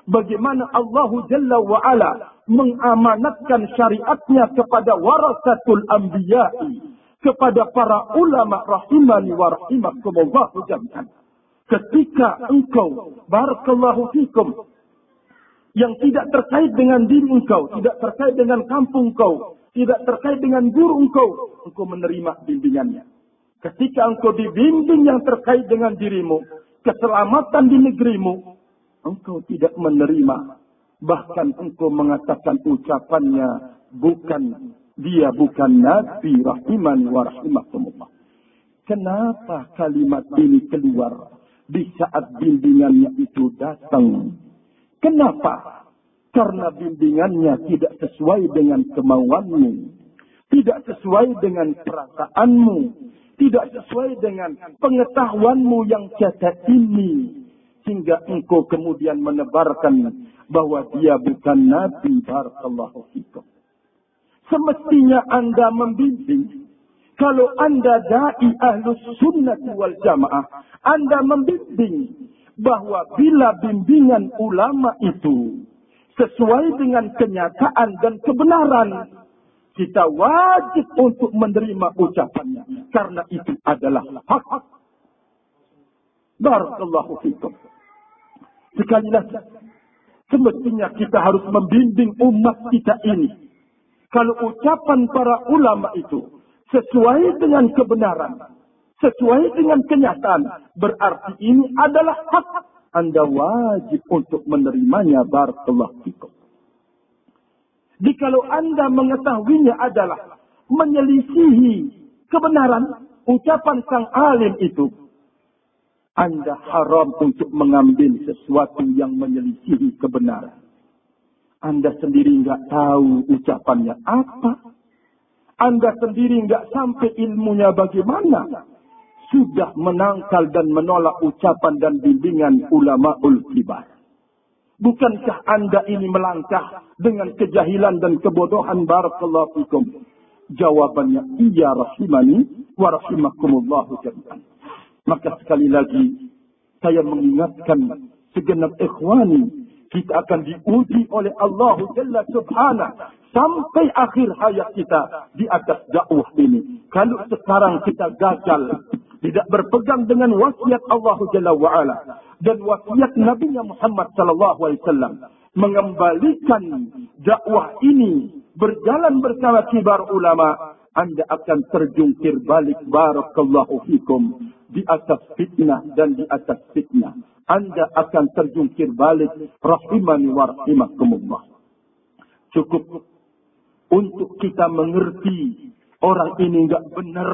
Bagaimana Allah Jalla wa'ala mengamanatkan syariatnya kepada warasatul anbiya'i. Kepada para ulama rahimani wa rahimakumullahu jami'an. Ketika engkau, barakallahu fikum, yang tidak terkait dengan diri engkau, tidak terkait dengan kampung engkau, tidak terkait dengan guru engkau, engkau menerima bimbingannya. Ketika engkau dibimbing yang terkait dengan dirimu, keselamatan di negerimu, engkau tidak menerima. Bahkan engkau mengatakan ucapannya bukan dia bukan Nabi rahiman wa rahimakumullah. Kenapa kalimat ini keluar di saat bimbingannya itu datang? Kenapa? Karena bimbingannya tidak sesuai dengan kemauanmu. Tidak sesuai dengan perasaanmu. Tidak sesuai dengan pengetahuanmu yang cacat ini. Hingga engkau kemudian menebarkan bahwa dia bukan Nabi Barakallahu Fikum. Semestinya anda membimbing. Kalau anda da'i ahlus sunnah wal jamaah. Anda membimbing bahwa bila bimbingan ulama itu sesuai dengan kenyataan dan kebenaran. Kita wajib untuk menerima ucapannya. Karena itu adalah hak. Barakallahu fikum. Sekali lagi. Semestinya kita harus membimbing umat kita ini. Kalau ucapan para ulama itu sesuai dengan kebenaran. Sesuai dengan kenyataan. Berarti ini adalah hak anda wajib untuk menerimanya barakallahu fikum. Jikalau Anda mengetahuinya adalah menyelisihi kebenaran ucapan sang alim itu, Anda haram untuk mengambil sesuatu yang menyelisihi kebenaran. Anda sendiri nggak tahu ucapannya apa. Anda sendiri nggak sampai ilmunya bagaimana sudah menangkal dan menolak ucapan dan bimbingan ulama ul kibar. Bukankah anda ini melangkah dengan kejahilan dan kebodohan barakallahu fikum? Jawabannya iya rahimani wa rahimakumullahu jami'an. Maka sekali lagi saya mengingatkan segenap ikhwani kita akan diuji oleh Allah Jalla Subhanahu sampai akhir hayat kita di atas dakwah ini. Kalau sekarang kita gagal tidak berpegang dengan wasiat Allah Jalla wa'ala dan wasiat Nabi Muhammad sallallahu alaihi wasallam mengembalikan dakwah ini berjalan bersama kibar ulama anda akan terjungkir balik barakallahu fikum di atas fitnah dan di atas fitnah. Anda akan terjungkir balik rahimani wa rahimakumullah. Cukup untuk kita mengerti orang ini enggak benar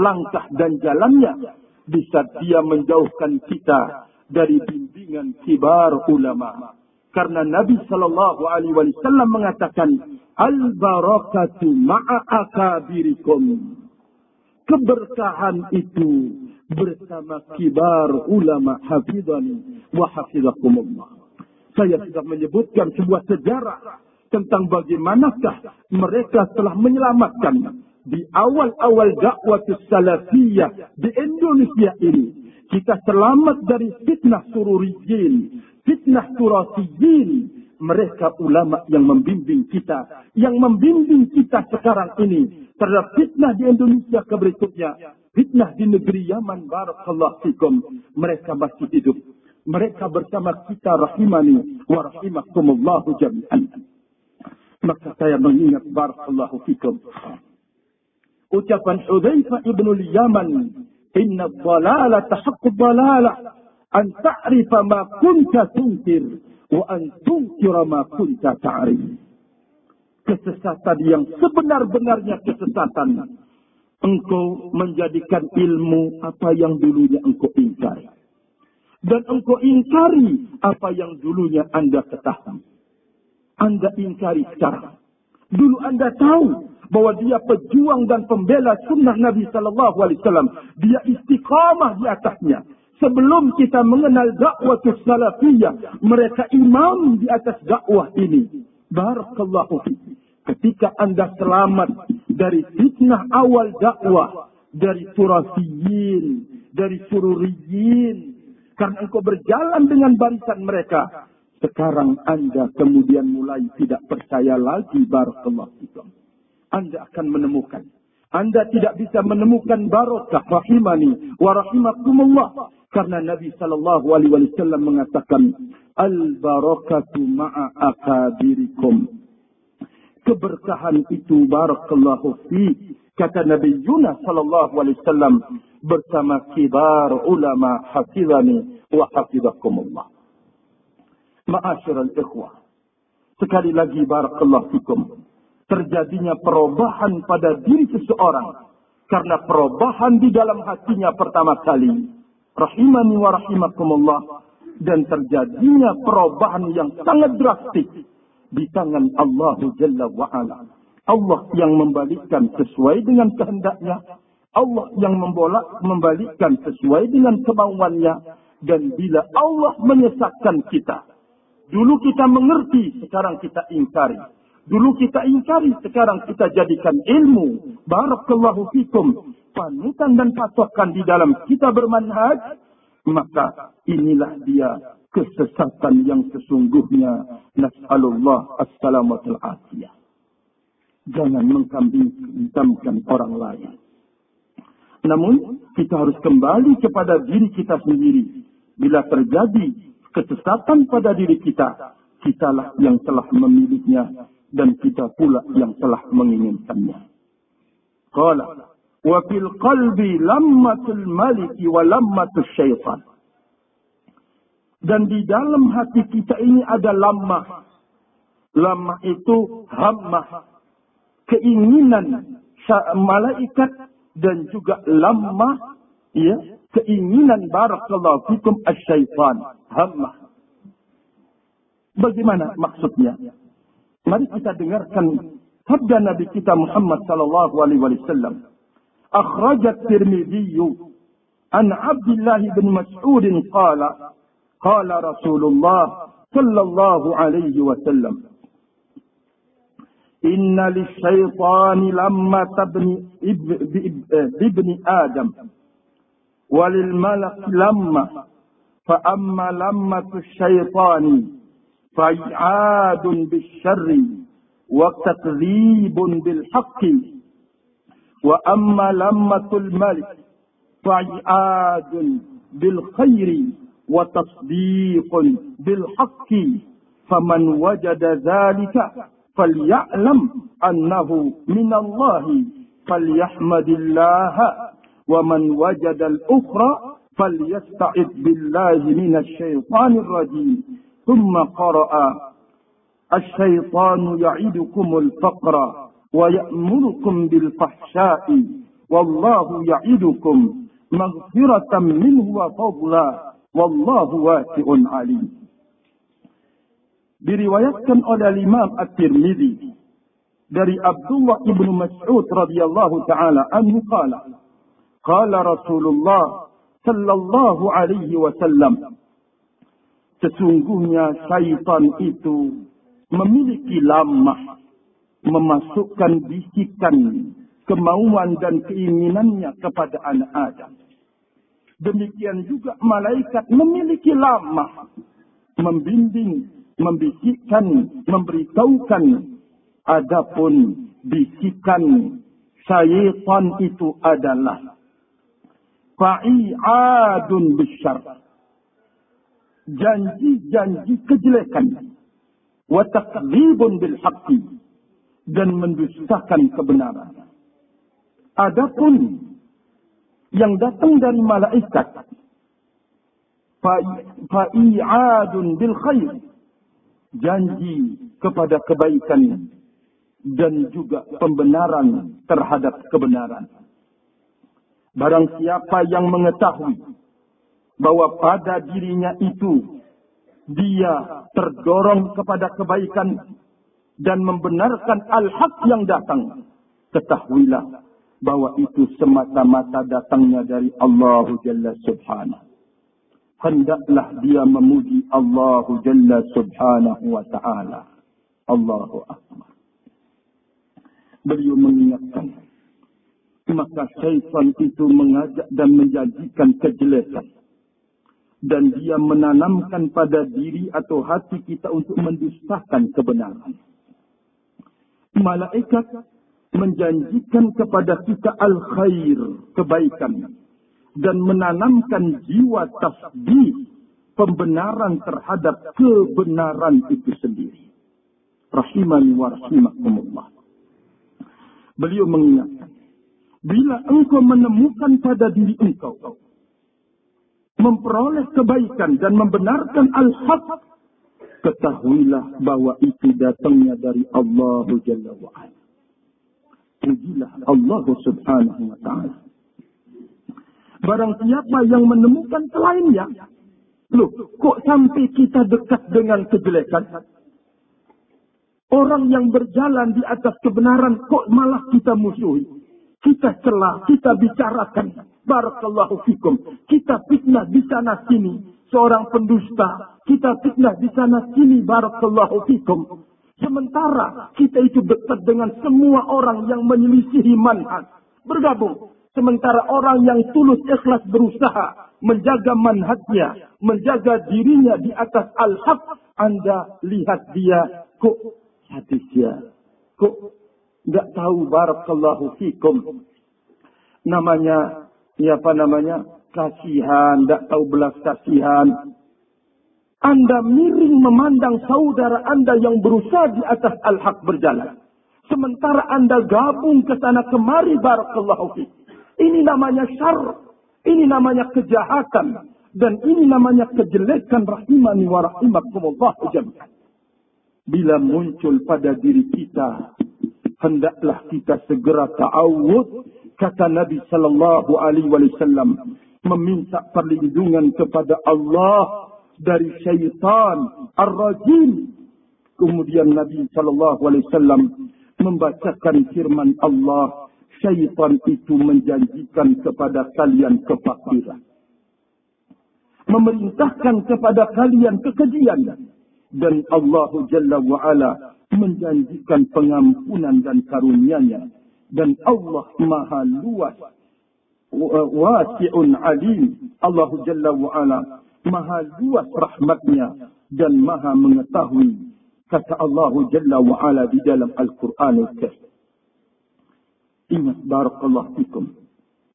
langkah dan jalannya. Bisa dia menjauhkan kita dari bimbingan kibar ulama. Karena Nabi Shallallahu Alaihi Wasallam mengatakan al barakatu ma'a akabirikum. Keberkahan itu bersama kibar ulama hafidhani wa hafizakumullah. Saya sudah menyebutkan sebuah sejarah tentang bagaimanakah mereka telah menyelamatkan di awal-awal dakwah salafiyah di Indonesia ini kita selamat dari fitnah sururiyin, fitnah turasiyin. Mereka ulama yang membimbing kita, yang membimbing kita sekarang ini terhadap fitnah di Indonesia ke berikutnya, fitnah di negeri Yaman barakallahu fikum. Mereka masih hidup. Mereka bersama kita rahimani wa rahimakumullahu jami'an. Maka saya mengingat barakallahu fikum ucapan Hudzaifah ibn al-Yaman, "Inna dhalala tahaqqu dhalala an ta'rifa ma kunta tunkir wa an tunkira ma kunta ta'rif." Kesesatan yang sebenar-benarnya kesesatan. Engkau menjadikan ilmu apa yang dulunya engkau ingkari. Dan engkau ingkari apa yang dulunya anda ketahui. Anda ingkari sekarang. Dulu anda tahu bahwa dia pejuang dan pembela sunnah Nabi Sallallahu Alaihi Wasallam. Dia istiqamah di atasnya. Sebelum kita mengenal dakwah salafiyah, mereka imam di atas dakwah ini. Barakallahu fiik. Ketika Anda selamat dari fitnah awal dakwah, dari turasiyin, dari sururiyin, karena engkau berjalan dengan barisan mereka, sekarang Anda kemudian mulai tidak percaya lagi barakallahu fikum. Anda akan menemukan anda tidak bisa menemukan barokah rahimani wa rahimakumullah karena Nabi sallallahu alaihi wasallam mengatakan al barakatu ma'a akabirikum keberkahan itu barakallahu fi kata Nabi Yunus sallallahu alaihi wasallam bersama kibar ulama hafizani wa hafizakumullah. Ma'asyiral ikhwah. Sekali lagi barakallahu fikum. Terjadinya perubahan pada diri seseorang karena perubahan di dalam hatinya pertama kali. Rahimani wa rahimakumullah dan terjadinya perubahan yang sangat drastik di tangan Allah Jalla wa'ala. Allah yang membalikkan sesuai dengan kehendaknya. Allah yang membolak membalikkan sesuai dengan kemauannya. Dan bila Allah menyesatkan kita. Dulu kita mengerti, sekarang kita ingkari. Dulu kita ingkari, sekarang kita jadikan ilmu. Barakallahu fikum. Panutan dan patokan di dalam kita bermanhaj. Maka inilah dia kesesatan yang sesungguhnya. Nas'alullah as-salamatul afiyah. Jangan mengkambing hitamkan orang lain. Namun, kita harus kembali kepada diri kita sendiri. Bila terjadi kesesatan pada diri kita, kitalah yang telah memilihnya dan kita pula yang telah menginginkannya. Qala wa fil qalbi lammatul maliki wa lammatul syaitan. Dan di dalam hati kita ini ada lamah. Lamah itu hammah. Keinginan malaikat dan juga lamah. Ya, keinginan barakallahu fikum asyaitan. Hammah. Bagaimana maksudnya? Mari kita dengarkan sabda Nabi kita Muhammad sallallahu alaihi wasallam. Akhrajat Tirmidzi an Abdullah bin Mas'ud qala الله صلى الله عليه وسلم إن للشيطان لما تبني بابن آدم وللملك لما فأما لمة الشيطان فإعاد بالشر وتكذيب بالحق. وأما لمة الملك فإعاد بالخير وتصديق بالحق. فمن وجد ذلك فليعلم أنه من الله فليحمد الله. ومن وجد الأخرى فليستعذ بالله من الشيطان الرجيم. ثم قرأ الشيطان يعدكم الفقر ويأمركم بالفحشاء والله يعدكم مغفرة منه وفضلا Wallahu wasi'un alim. Diriwayatkan oleh Imam At-Tirmidzi dari Abdullah ibnu Mas'ud radhiyallahu taala anhu qala qala Rasulullah sallallahu alaihi wasallam sesungguhnya syaitan itu memiliki lamah memasukkan bisikan kemauan dan keinginannya kepada anak Adam Demikian juga malaikat memiliki lama membimbing, membisikkan, memberitahukan. Adapun bisikan syaitan itu adalah fa'i'adun bisyar. Janji-janji kejelekan. Wa taqlibun bil haqqi. Dan mendustakan kebenaran. Adapun yang datang dari malaikat. Fa'i'adun bil khair. Janji kepada kebaikan dan juga pembenaran terhadap kebenaran. Barang siapa yang mengetahui bahwa pada dirinya itu dia terdorong kepada kebaikan dan membenarkan al-haq yang datang, ketahuilah bahwa itu semata-mata datangnya dari Allah Jalla Subhanahu. hendaklah dia memuji Allah Jalla Subhanahu wa taala. Allahu Akbar. Beliau mengingatkan maka syaitan itu mengajak dan menjanjikan kejelekan dan dia menanamkan pada diri atau hati kita untuk mendustakan kebenaran. Malaikat menjanjikan kepada kita al-khair, kebaikan. Dan menanamkan jiwa tasbih, pembenaran terhadap kebenaran itu sendiri. Rahimani wa rahimakumullah. Beliau mengingatkan, bila engkau menemukan pada diri engkau, memperoleh kebaikan dan membenarkan al-haq, ketahuilah bahwa itu datangnya dari Allah Jalla wa'ala. Pujilah Allah subhanahu wa ta'ala. Barang siapa yang menemukan selainnya, loh, kok sampai kita dekat dengan kejelekan? Orang yang berjalan di atas kebenaran, kok malah kita musuhi? Kita celah, kita bicarakan. Barakallahu fikum. Kita fitnah di sana sini. Seorang pendusta. Kita fitnah di sana sini. Barakallahu fikum. Sementara kita itu dekat dengan semua orang yang menyelisihi manhaj. Bergabung. Sementara orang yang tulus ikhlas berusaha menjaga manhajnya, menjaga dirinya di atas al-haq, Anda lihat dia kok hadis dia. Kok nggak tahu barakallahu fikum. Namanya ya apa namanya, kasihan, tidak tahu belas kasihan. Anda miring memandang saudara Anda yang berusaha di atas al-haq berjalan. Sementara Anda gabung ke sana kemari barakallahu fi. Ini namanya syar. Ini namanya kejahatan. Dan ini namanya kejelekan rahimani wa rahimakumullah. Bila muncul pada diri kita, hendaklah kita segera ta'awud kata Nabi sallallahu alaihi wasallam meminta perlindungan kepada Allah dari syaitan ar-rajim. Kemudian Nabi sallallahu alaihi wasallam membacakan firman Allah, syaitan itu menjanjikan kepada kalian kefakiran. Memerintahkan kepada kalian kekejian dan Allah Jalla wa menjanjikan pengampunan dan karunia-Nya. Dan Allah maha luas wasi'un alim. Allah Jalla wa ala maha luas rahmatnya dan maha mengetahui kata Allah Jalla wa ala di dalam Al-Quran Al-Karim ingat barakallahu fikum.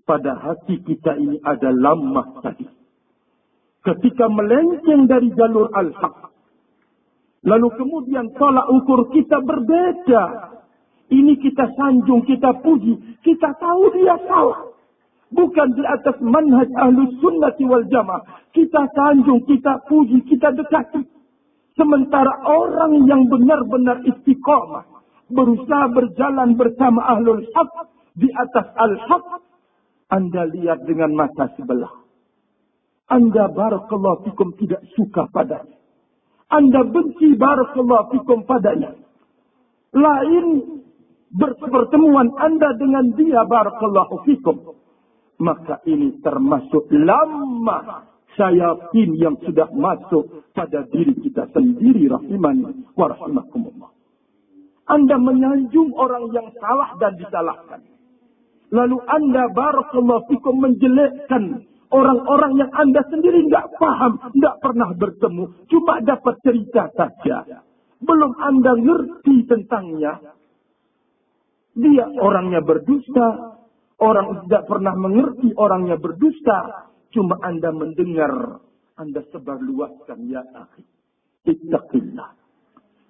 Pada hati kita ini ada lamah tadi. Ketika melenceng dari jalur al-haq lalu kemudian tolak ukur kita berbeda ini kita sanjung, kita puji. Kita tahu dia salah. Bukan di atas manhaj ahlu sunnati wal jamaah. Kita sanjung, kita puji, kita dekati. Sementara orang yang benar-benar istiqamah. Berusaha berjalan bersama ahlul haq. Di atas al-haq. Anda lihat dengan mata sebelah. Anda barakallahu fikum tidak suka padanya. Anda benci barakallahu fikum padanya. Lain berpertemuan anda dengan dia barakallahu fikum. Maka ini termasuk lama syaitan yang sudah masuk pada diri kita sendiri rahimani wa rahimakumullah. Anda menyanjung orang yang salah dan disalahkan. Lalu anda barakallahu fikum menjelekkan orang-orang yang anda sendiri enggak paham enggak pernah bertemu cuma dapat cerita saja belum anda ngerti tentangnya dia orangnya berdusta. Orang tidak pernah mengerti orangnya berdusta. Cuma anda mendengar. Anda sebarluaskan ya akhi. Ittaqillah.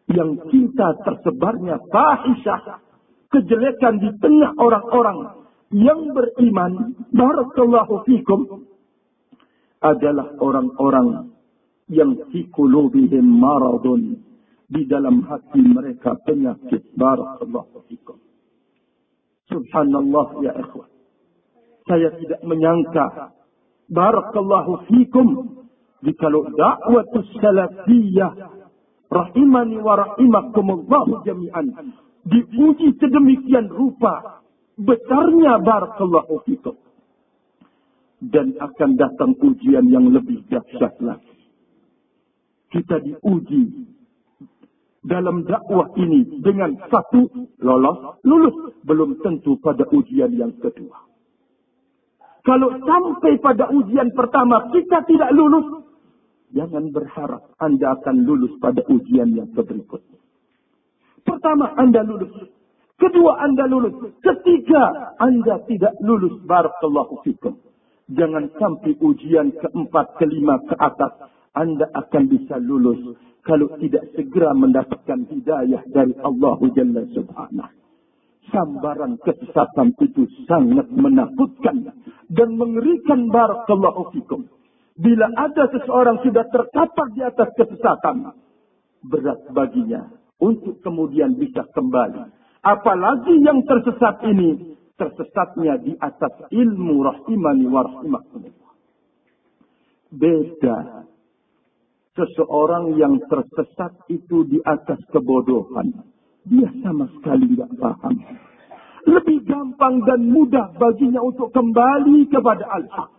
Yang cinta tersebarnya fahisyah. Kejelekan di tengah orang-orang yang beriman. Barakallahu fikum. Adalah orang-orang yang fi kulubihim maradun. Di dalam hati mereka penyakit. Barakallahu fikum. Subhanallah ya ikhwan. Saya tidak menyangka. Barakallahu fikum. Jikalau dakwah salafiyah. Rahimani wa rahimakumullahu jami'an. Diuji sedemikian rupa. Besarnya barakallahu fikum. Dan akan datang ujian yang lebih dahsyat lagi. Kita diuji dalam dakwah ini dengan satu lolos, lulus. Belum tentu pada ujian yang kedua. Kalau sampai pada ujian pertama kita tidak lulus, jangan berharap Anda akan lulus pada ujian yang berikutnya. Pertama, Anda lulus. Kedua, Anda lulus. Ketiga, Anda tidak lulus. Barakallahu fikum. Jangan sampai ujian keempat, kelima, ke atas. Anda akan bisa lulus. Kalau tidak segera mendapatkan hidayah dari Allah Jalla Subhanahu sambaran kesesatan itu sangat menakutkan dan mengerikan barakallahu fikum. Bila ada seseorang sudah terkapar di atas kesesatan, berat baginya untuk kemudian bisa kembali. Apalagi yang tersesat ini, tersesatnya di atas ilmu rahimani wa. Beda. Seseorang yang tersesat itu di atas kebodohan dia sama sekali tidak paham. Lebih gampang dan mudah baginya untuk kembali kepada Al-Haq.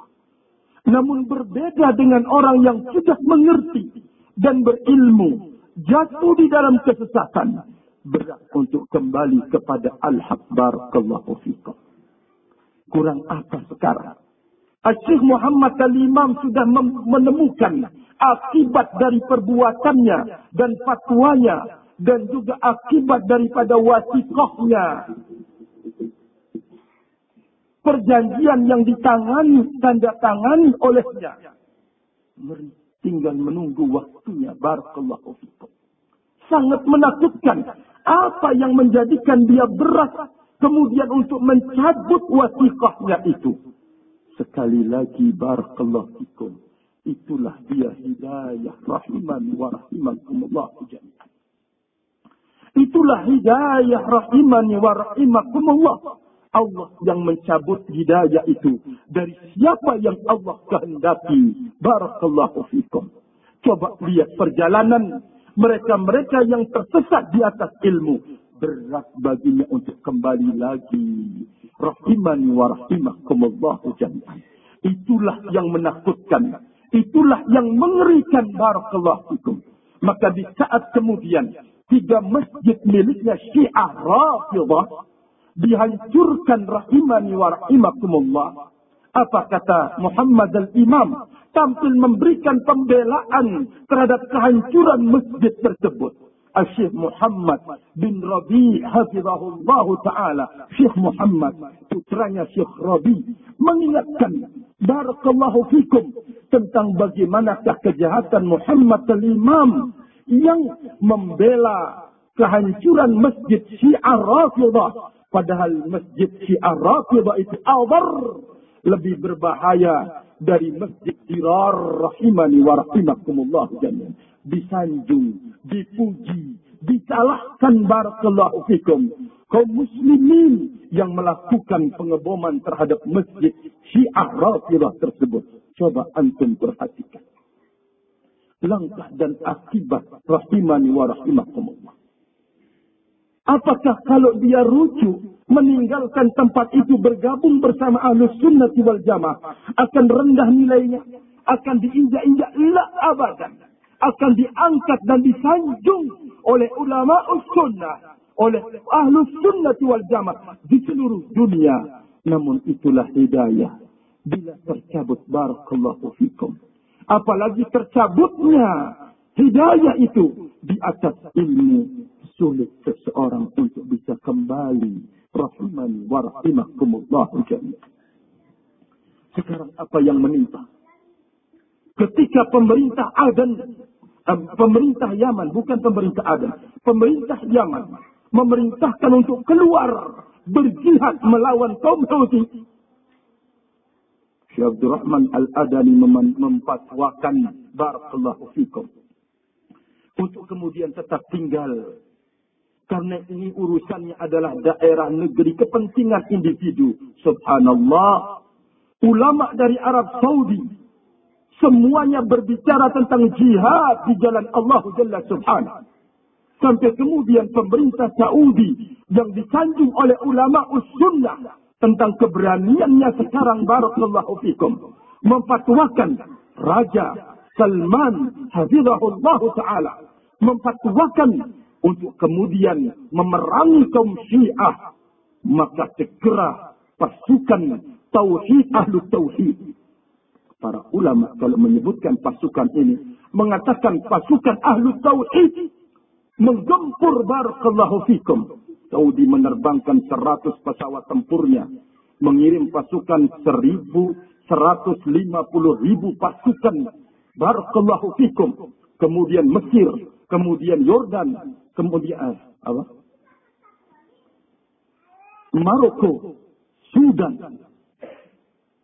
Namun berbeda dengan orang yang sudah mengerti dan berilmu. Jatuh di dalam kesesatan. Berat untuk kembali kepada Al-Haq. Barakallahu fikum. Kurang apa sekarang? Asyik Muhammad Al-Imam sudah menemukan akibat dari perbuatannya dan fatwanya dan juga akibat daripada wasiqahnya. Perjanjian yang ditangani, tanda tangani olehnya. Tinggal menunggu waktunya. Barakallahu fikum. Sangat menakutkan. Apa yang menjadikan dia berat kemudian untuk mencabut wasiqahnya itu. Sekali lagi barakallahu fikum. Itulah dia hidayah rahiman wa rahimakumullah jami'an. Itulah hidayah rahimani wa rahimakumullah. Allah yang mencabut hidayah itu dari siapa yang Allah kehendaki. Barakallahu fikum. Coba lihat perjalanan mereka-mereka yang tersesat di atas ilmu. Berat baginya untuk kembali lagi. Rahimani wa rahimakumullah jami'an. Itulah yang menakutkan. Itulah yang mengerikan barakallahu fikum. Maka di saat kemudian tiga masjid miliknya Syiah Rafidah dihancurkan rahimani wa rahimakumullah. Apa kata Muhammad al-Imam tampil memberikan pembelaan terhadap kehancuran masjid tersebut. Syekh Muhammad bin Rabi hafizahullah taala Syekh Muhammad putranya Syekh Rabi mengingatkan barakallahu fikum tentang bagaimanakah kejahatan Muhammad al-Imam yang membela kehancuran masjid Syiah Rafidah. Padahal masjid Syiah Rafidah itu awar lebih berbahaya dari masjid Dirar rahimani wa rahimakumullah jami'an. Disanjung, dipuji, disalahkan barakallahu fikum. Kaum muslimin yang melakukan pengeboman terhadap masjid Syiah Rafidah tersebut. Coba antum perhatikan langkah dan akibat rahimani wa rahimakumullah. Apakah kalau dia rujuk meninggalkan tempat itu bergabung bersama ahlus sunnah wal jamaah akan rendah nilainya, akan diinjak-injak? La abadan, akan diangkat dan disanjung oleh ulama sunnah, oleh ahlus sunnah wal jamaah di seluruh dunia. Namun itulah hidayah. Bila tercabut barakallahu fikum. Apalagi tercabutnya hidayah itu di atas ilmu sulit seseorang untuk bisa kembali rahiman wa rahimakumullah Sekarang apa yang menimpa? Ketika pemerintah Aden, eh, pemerintah Yaman, bukan pemerintah Aden, pemerintah Yaman memerintahkan untuk keluar berjihad melawan kaum Houthi Syekh Rahman Al-Adani memfatwakan barakallahu fikum. Untuk kemudian tetap tinggal. Karena ini urusannya adalah daerah negeri kepentingan individu. Subhanallah. Ulama dari Arab Saudi. Semuanya berbicara tentang jihad di jalan Allah Jalla Subhanahu. Sampai kemudian pemerintah Saudi yang disanjung oleh ulama us sunnah tentang keberaniannya sekarang barakallahu fikum memfatwakan Raja Salman hafizahullah taala memfatwakan untuk kemudian memerangi kaum Syiah maka segera pasukan tauhid ahlu tauhid para ulama kalau menyebutkan pasukan ini mengatakan pasukan ahlu tauhid menggempur barakallahu fikum Saudi menerbangkan 100 pesawat tempurnya, mengirim pasukan 1.150 ribu pasukan. Barakallahu fikum. Kemudian Mesir, kemudian Yordan, kemudian apa? Maroko, Sudan,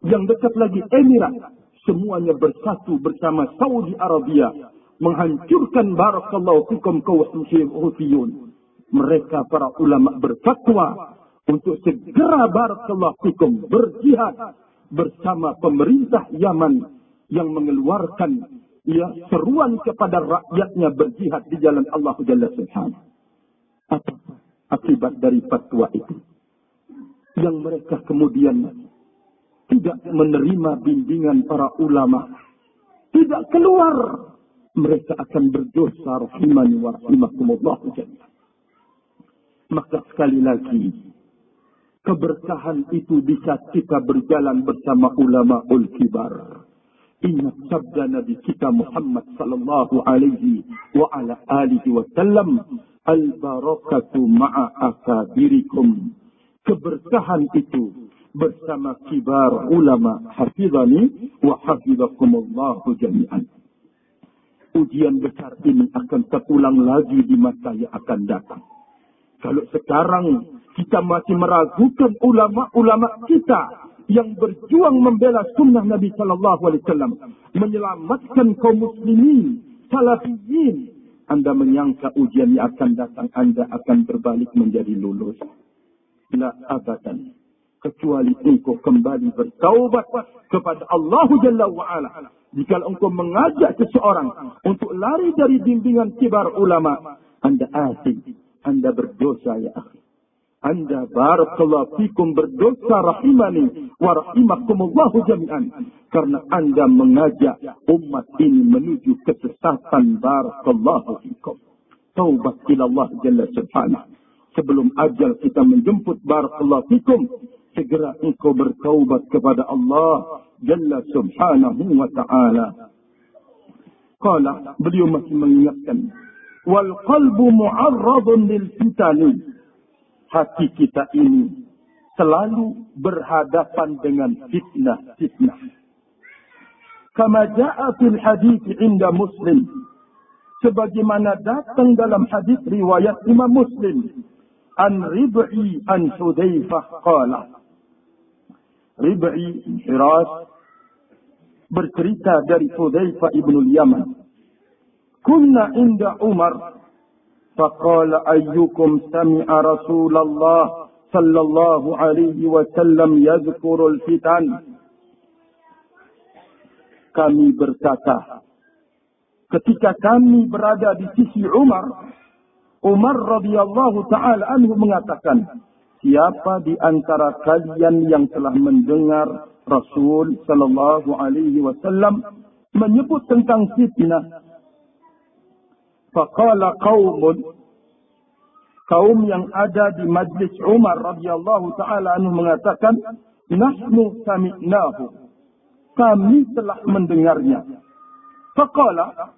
yang dekat lagi Emirat, semuanya bersatu bersama Saudi Arabia menghancurkan barakallahu fikum kaum Husiyun mereka para ulama berfatwa untuk segera barakallahu fikum berjihad bersama pemerintah Yaman yang mengeluarkan ya seruan kepada rakyatnya berjihad di jalan Allah Jalla Subhanahu. Apa akibat dari fatwa itu? Yang mereka kemudian tidak menerima bimbingan para ulama, tidak keluar, mereka akan berdosa rahimani wa rahimakumullah. Maka sekali lagi, keberkahan itu bisa kita berjalan bersama ulama ul kibar. Ingat sabda Nabi kita Muhammad sallallahu alaihi wa ala alihi wa sallam. Al-barakatu ma'a akabirikum. Keberkahan itu bersama kibar ulama hafizani wa hafizakumullahu jami'an. Ujian besar ini akan terulang lagi di masa yang akan datang. Kalau sekarang kita masih meragukan ulama-ulama kita yang berjuang membela sunnah Nabi Sallallahu Alaihi Wasallam, menyelamatkan kaum muslimin, salafiyin, anda menyangka ujian yang akan datang, Anda akan berbalik menjadi lulus. La abadan. Kecuali engkau kembali bertaubat kepada Allah Jalla wa'ala. Jika engkau mengajak seseorang untuk lari dari bimbingan kibar ulama, Anda asing anda berdosa ya akhi. Anda barakallahu fikum berdosa rahimani wa rahimakumullahu jami'an. Karena Anda mengajak umat ini menuju kesesatan barakallahu fikum. Taubat ila Allah Jalla Subhanahu. Sebelum ajal kita menjemput barakallahu fikum. Segera engkau bertaubat kepada Allah Jalla Subhanahu wa ta'ala. Kala beliau masih mengingatkan wal qalbu mu'arradun lil fitani hati kita ini selalu berhadapan dengan fitnah-fitnah. Kama ja'a fil hadis inda Muslim. Sebagaimana datang dalam hadis riwayat Imam Muslim. An Rib'i an Hudzaifah qala. Rib'i Hiras bercerita dari Hudzaifah ibn Yaman. Kunna inda Umar فقال أيكم سمع رسول الله صلى الله عليه وسلم يذكر الفتن kami berkata ketika kami berada di sisi Umar Umar radhiyallahu taala anhu mengatakan siapa di antara kalian yang telah mendengar Rasul sallallahu alaihi wasallam menyebut tentang fitnah Faqala qaumun kaum yang ada di majlis Umar radhiyallahu taala anhu mengatakan nahnu sami'nahu kami telah mendengarnya. Faqala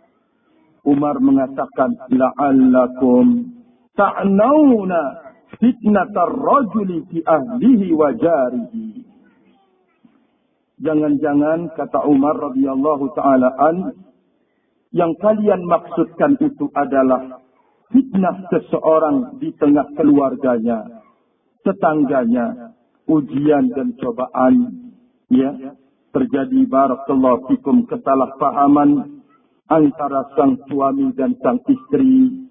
Umar mengatakan la'allakum ta'nauna fitnatar rajuli fi ahlihi wa jarihi. Jangan-jangan kata Umar radhiyallahu taala an yang kalian maksudkan itu adalah fitnah seseorang di tengah keluarganya, tetangganya, ujian dan cobaan, ya, terjadi barakallahu fikum kesalahpahaman antara sang suami dan sang istri,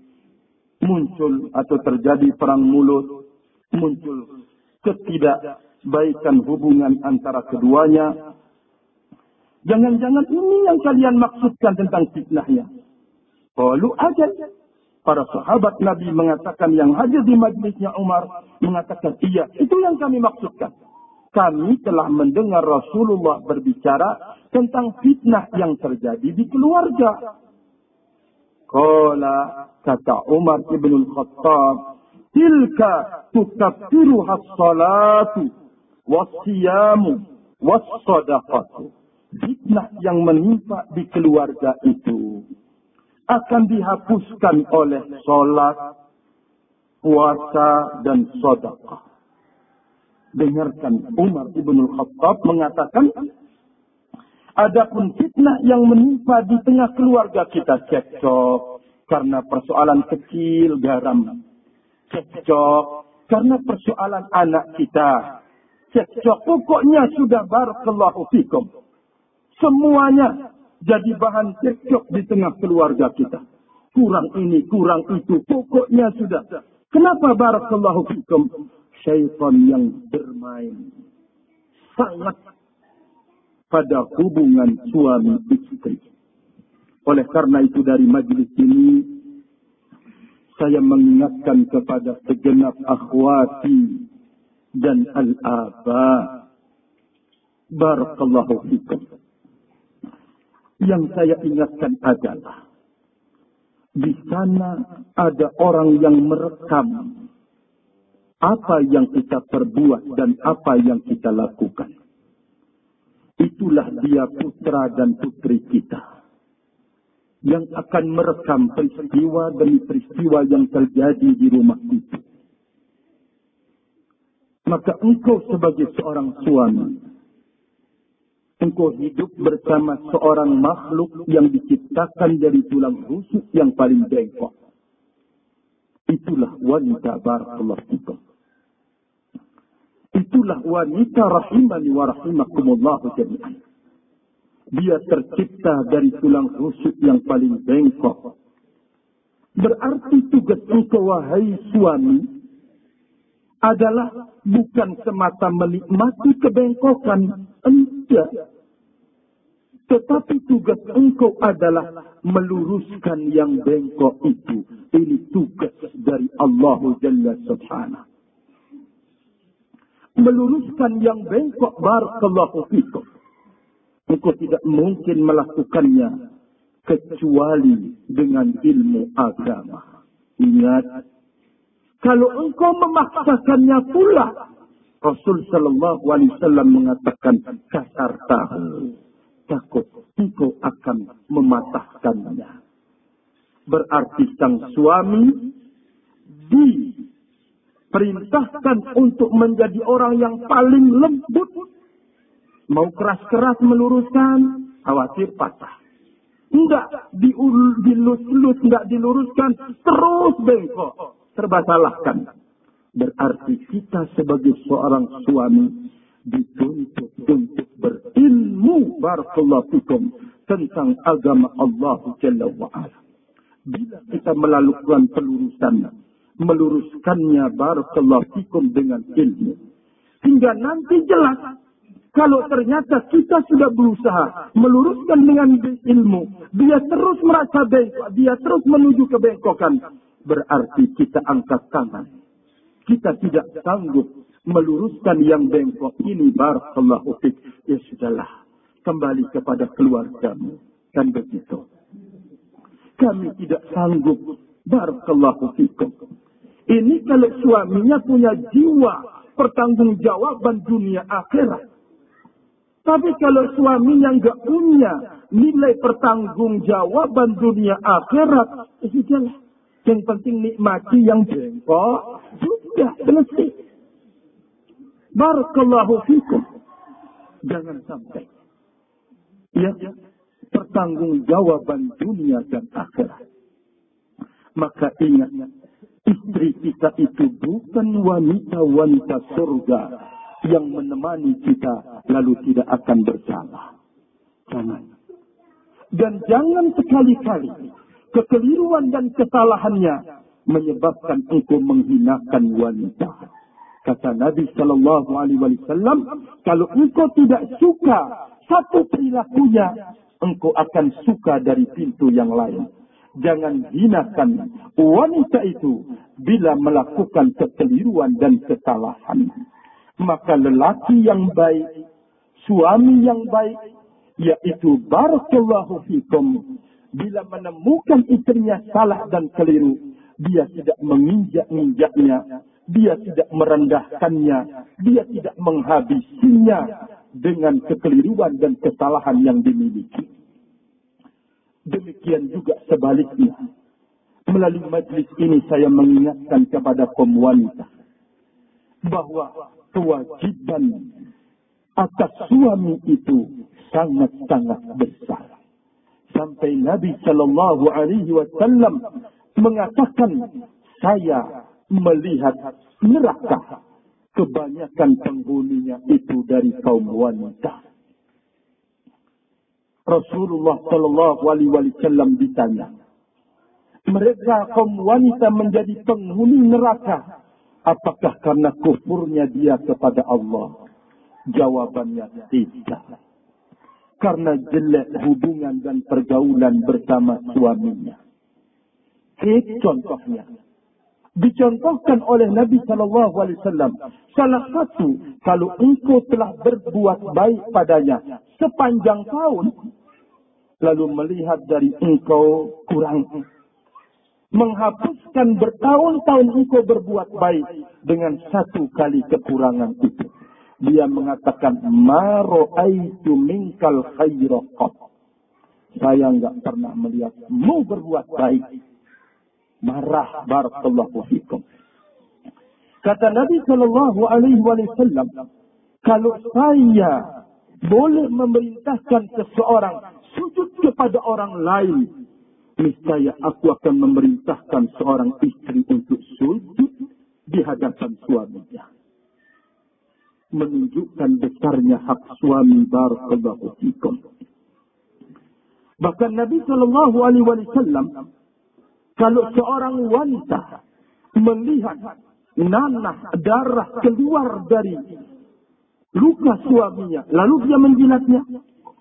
muncul atau terjadi perang mulut, muncul ketidakbaikan hubungan antara keduanya, Jangan-jangan ini yang kalian maksudkan tentang fitnahnya. Lalu aja Para sahabat Nabi mengatakan yang hadir di majlisnya Umar mengatakan iya, itu yang kami maksudkan. kami telah mendengar Rasulullah berbicara tentang fitnah yang terjadi di keluarga. Kala kata Umar ibn Khattab, tilka tukaffiruha salatu wasiyamu wassadaqatu. Fitnah yang menimpa di keluarga itu akan dihapuskan oleh sholat, puasa, dan sodakah dengarkan Umar ibn Khattab mengatakan Adapun fitnah yang menimpa di tengah keluarga kita cekcok karena persoalan kecil garam. Cekcok karena persoalan anak kita. Cekcok pokoknya sudah barakallahu fikum. Semuanya jadi bahan cekcok di tengah keluarga kita. Kurang ini, kurang itu, pokoknya sudah. Kenapa barakallahu fikum? syaitan yang bermain sangat pada hubungan suami istri. Oleh karena itu dari majlis ini saya mengingatkan kepada segenap akhwati dan al-aba. Barakallahu fikum. Yang saya ingatkan adalah di sana ada orang yang merekam apa yang kita perbuat dan apa yang kita lakukan. Itulah dia putra dan putri kita. Yang akan merekam peristiwa demi peristiwa yang terjadi di rumah itu. Maka engkau sebagai seorang suami, engkau hidup bersama seorang makhluk yang diciptakan dari tulang rusuk yang paling bengkok. Itulah wanita barakallahu fikum. Itulah wanita rahimani wa rahimakumullah jami'an. Dia tercipta dari tulang rusuk yang paling bengkok. Berarti tugas engkau wahai suami adalah bukan semata menikmati kebengkokan. Enggak. Tetapi tugas engkau adalah meluruskan yang bengkok itu. Ini tugas dari Allah Jalla Subhanahu meluruskan yang bengkok barakallahu fikum. Engkau tidak mungkin melakukannya kecuali dengan ilmu agama. Ingat, kalau engkau memaksakannya pula, Rasul Sallallahu Alaihi Wasallam mengatakan kasar tahu, takut engkau akan mematahkannya. Berarti sang suami di perintahkan untuk menjadi orang yang paling lembut. Mau keras-keras meluruskan, khawatir patah. Enggak dilus-lus, enggak diluruskan, terus bengkok, terbatalahkan. Berarti kita sebagai seorang suami dituntut untuk berilmu barakallahu fikum tentang agama Allah Jalla wa'ala. Bila kita melakukan pelurusan meluruskannya barakallahu fikum dengan ilmu. Hingga nanti jelas kalau ternyata kita sudah berusaha meluruskan dengan ilmu, dia terus merasa bengkok, dia terus menuju kebengkokan, berarti kita angkat tangan. Kita tidak sanggup meluruskan yang bengkok ini barakallahu fik. Ya sudahlah, kembali kepada keluargamu. Kan begitu. Kami tidak sanggup barakallahu fikum ini kalau suaminya punya jiwa pertanggungjawaban dunia akhirat. Tapi kalau suaminya nggak punya nilai pertanggungjawaban dunia akhirat, ya sudahlah. Yang penting nikmati yang bengkok, sudah selesai. Barakallahu fikum. Jangan sampai. Ya, pertanggungjawaban dunia dan akhirat. Maka ingat, Istri kita itu bukan wanita-wanita surga yang menemani kita lalu tidak akan bersalah. Jangan. Dan jangan sekali-kali kekeliruan dan kesalahannya menyebabkan engkau menghinakan wanita. Kata Nabi Shallallahu Alaihi Wasallam, kalau engkau tidak suka satu perilakunya, engkau akan suka dari pintu yang lain jangan hinakan wanita itu bila melakukan kekeliruan dan kesalahan. Maka lelaki yang baik, suami yang baik, yaitu barakallahu fikum. Bila menemukan istrinya salah dan keliru, dia tidak menginjak-injaknya, dia tidak merendahkannya, dia tidak menghabisinya dengan kekeliruan dan kesalahan yang dimiliki. Demikian juga sebaliknya. Melalui majlis ini saya mengingatkan kepada kaum wanita bahwa kewajiban atas suami itu sangat-sangat besar. Sampai Nabi Shallallahu Alaihi Wasallam mengatakan, saya melihat neraka kebanyakan penghuninya itu dari kaum wanita. Rasulullah Shallallahu Alaihi Wasallam ditanya, mereka kaum wanita menjadi penghuni neraka, apakah karena kufurnya dia kepada Allah? Jawabannya tidak. Karena jelek hubungan dan pergaulan bersama suaminya. Itu contohnya. Dicontohkan oleh Nabi Shallallahu Alaihi Wasallam. Salah satu, kalau engkau telah berbuat baik padanya sepanjang tahun, lalu melihat dari engkau kurang. Menghapuskan bertahun-tahun engkau berbuat baik dengan satu kali kekurangan itu. Dia mengatakan, Maro'aitu minkal khairaqab. Saya enggak pernah melihat mau berbuat baik. Marah barakallahu fikum. Kata Nabi Shallallahu Alaihi Wasallam, kalau saya boleh memerintahkan seseorang sujud kepada orang lain, niscaya aku akan memerintahkan seorang istri untuk sujud di hadapan suaminya. Menunjukkan besarnya hak suami barakallahu fikum. Bahkan Nabi Shallallahu Alaihi Wasallam kalau seorang wanita melihat nanah darah keluar dari luka suaminya, lalu dia menjilatnya,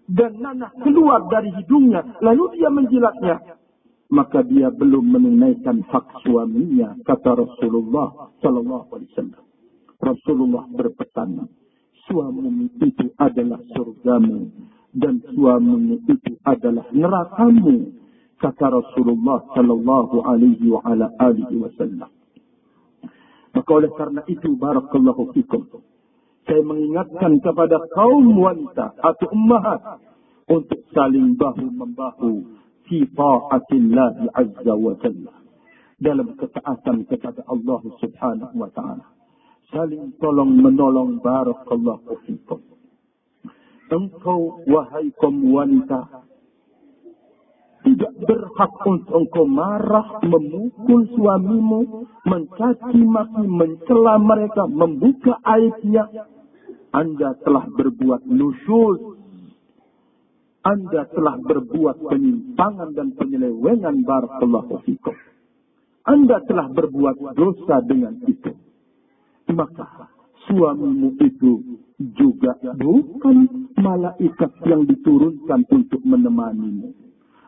dan nanah keluar dari hidungnya, lalu dia menjilatnya, maka dia belum menunaikan hak suaminya, kata Rasulullah Sallallahu Alaihi Wasallam. Rasulullah berpesan, suamimu itu adalah surgamu dan suamimu itu adalah nerakamu, kata Rasulullah Sallallahu Alaihi Wasallam. Maka oleh karena itu, barakallahu fikum. Saya mengingatkan kepada kaum wanita atau ummahat untuk saling bahu-membahu fi ta'atillah azza wa jalla. Dalam ketaatan kepada Allah subhanahu wa ta'ala. Saling tolong menolong barakallahu fikum. Engkau wahai kaum wanita tidak berhak untuk engkau marah, memukul suamimu, mencaci maki, mencela mereka, membuka aibnya, anda telah berbuat nusyuz. Anda telah berbuat penyimpangan dan penyelewengan barakallahu fikum. Anda telah berbuat dosa dengan itu. Maka suamimu itu juga bukan malaikat yang diturunkan untuk menemanimu.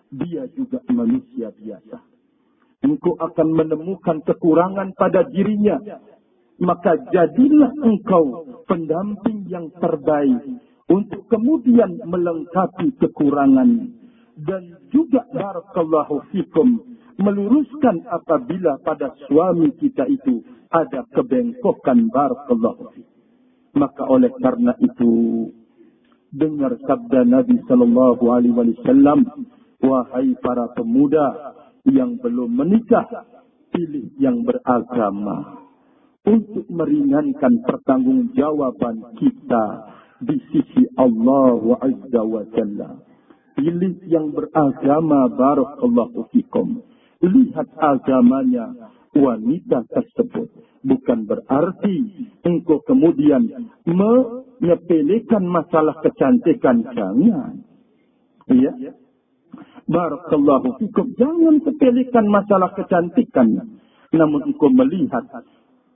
Dia juga manusia biasa. Engkau akan menemukan kekurangan pada dirinya maka jadilah engkau pendamping yang terbaik untuk kemudian melengkapi kekurangan dan juga barakallahu fikum meluruskan apabila pada suami kita itu ada kebengkokan barakallahu. Maka oleh karena itu dengar sabda Nabi sallallahu alaihi wasallam wahai para pemuda yang belum menikah pilih yang beragama untuk meringankan pertanggungjawaban kita di sisi Allah Azza wa Jalla. Pilih yang beragama barakallahu fikum. Lihat agamanya wanita tersebut. Bukan berarti engkau kemudian menyepelekan masalah kecantikan. Jangan. Ya. Barakallahu fikum. Jangan sepelekan masalah kecantikan. Namun engkau melihat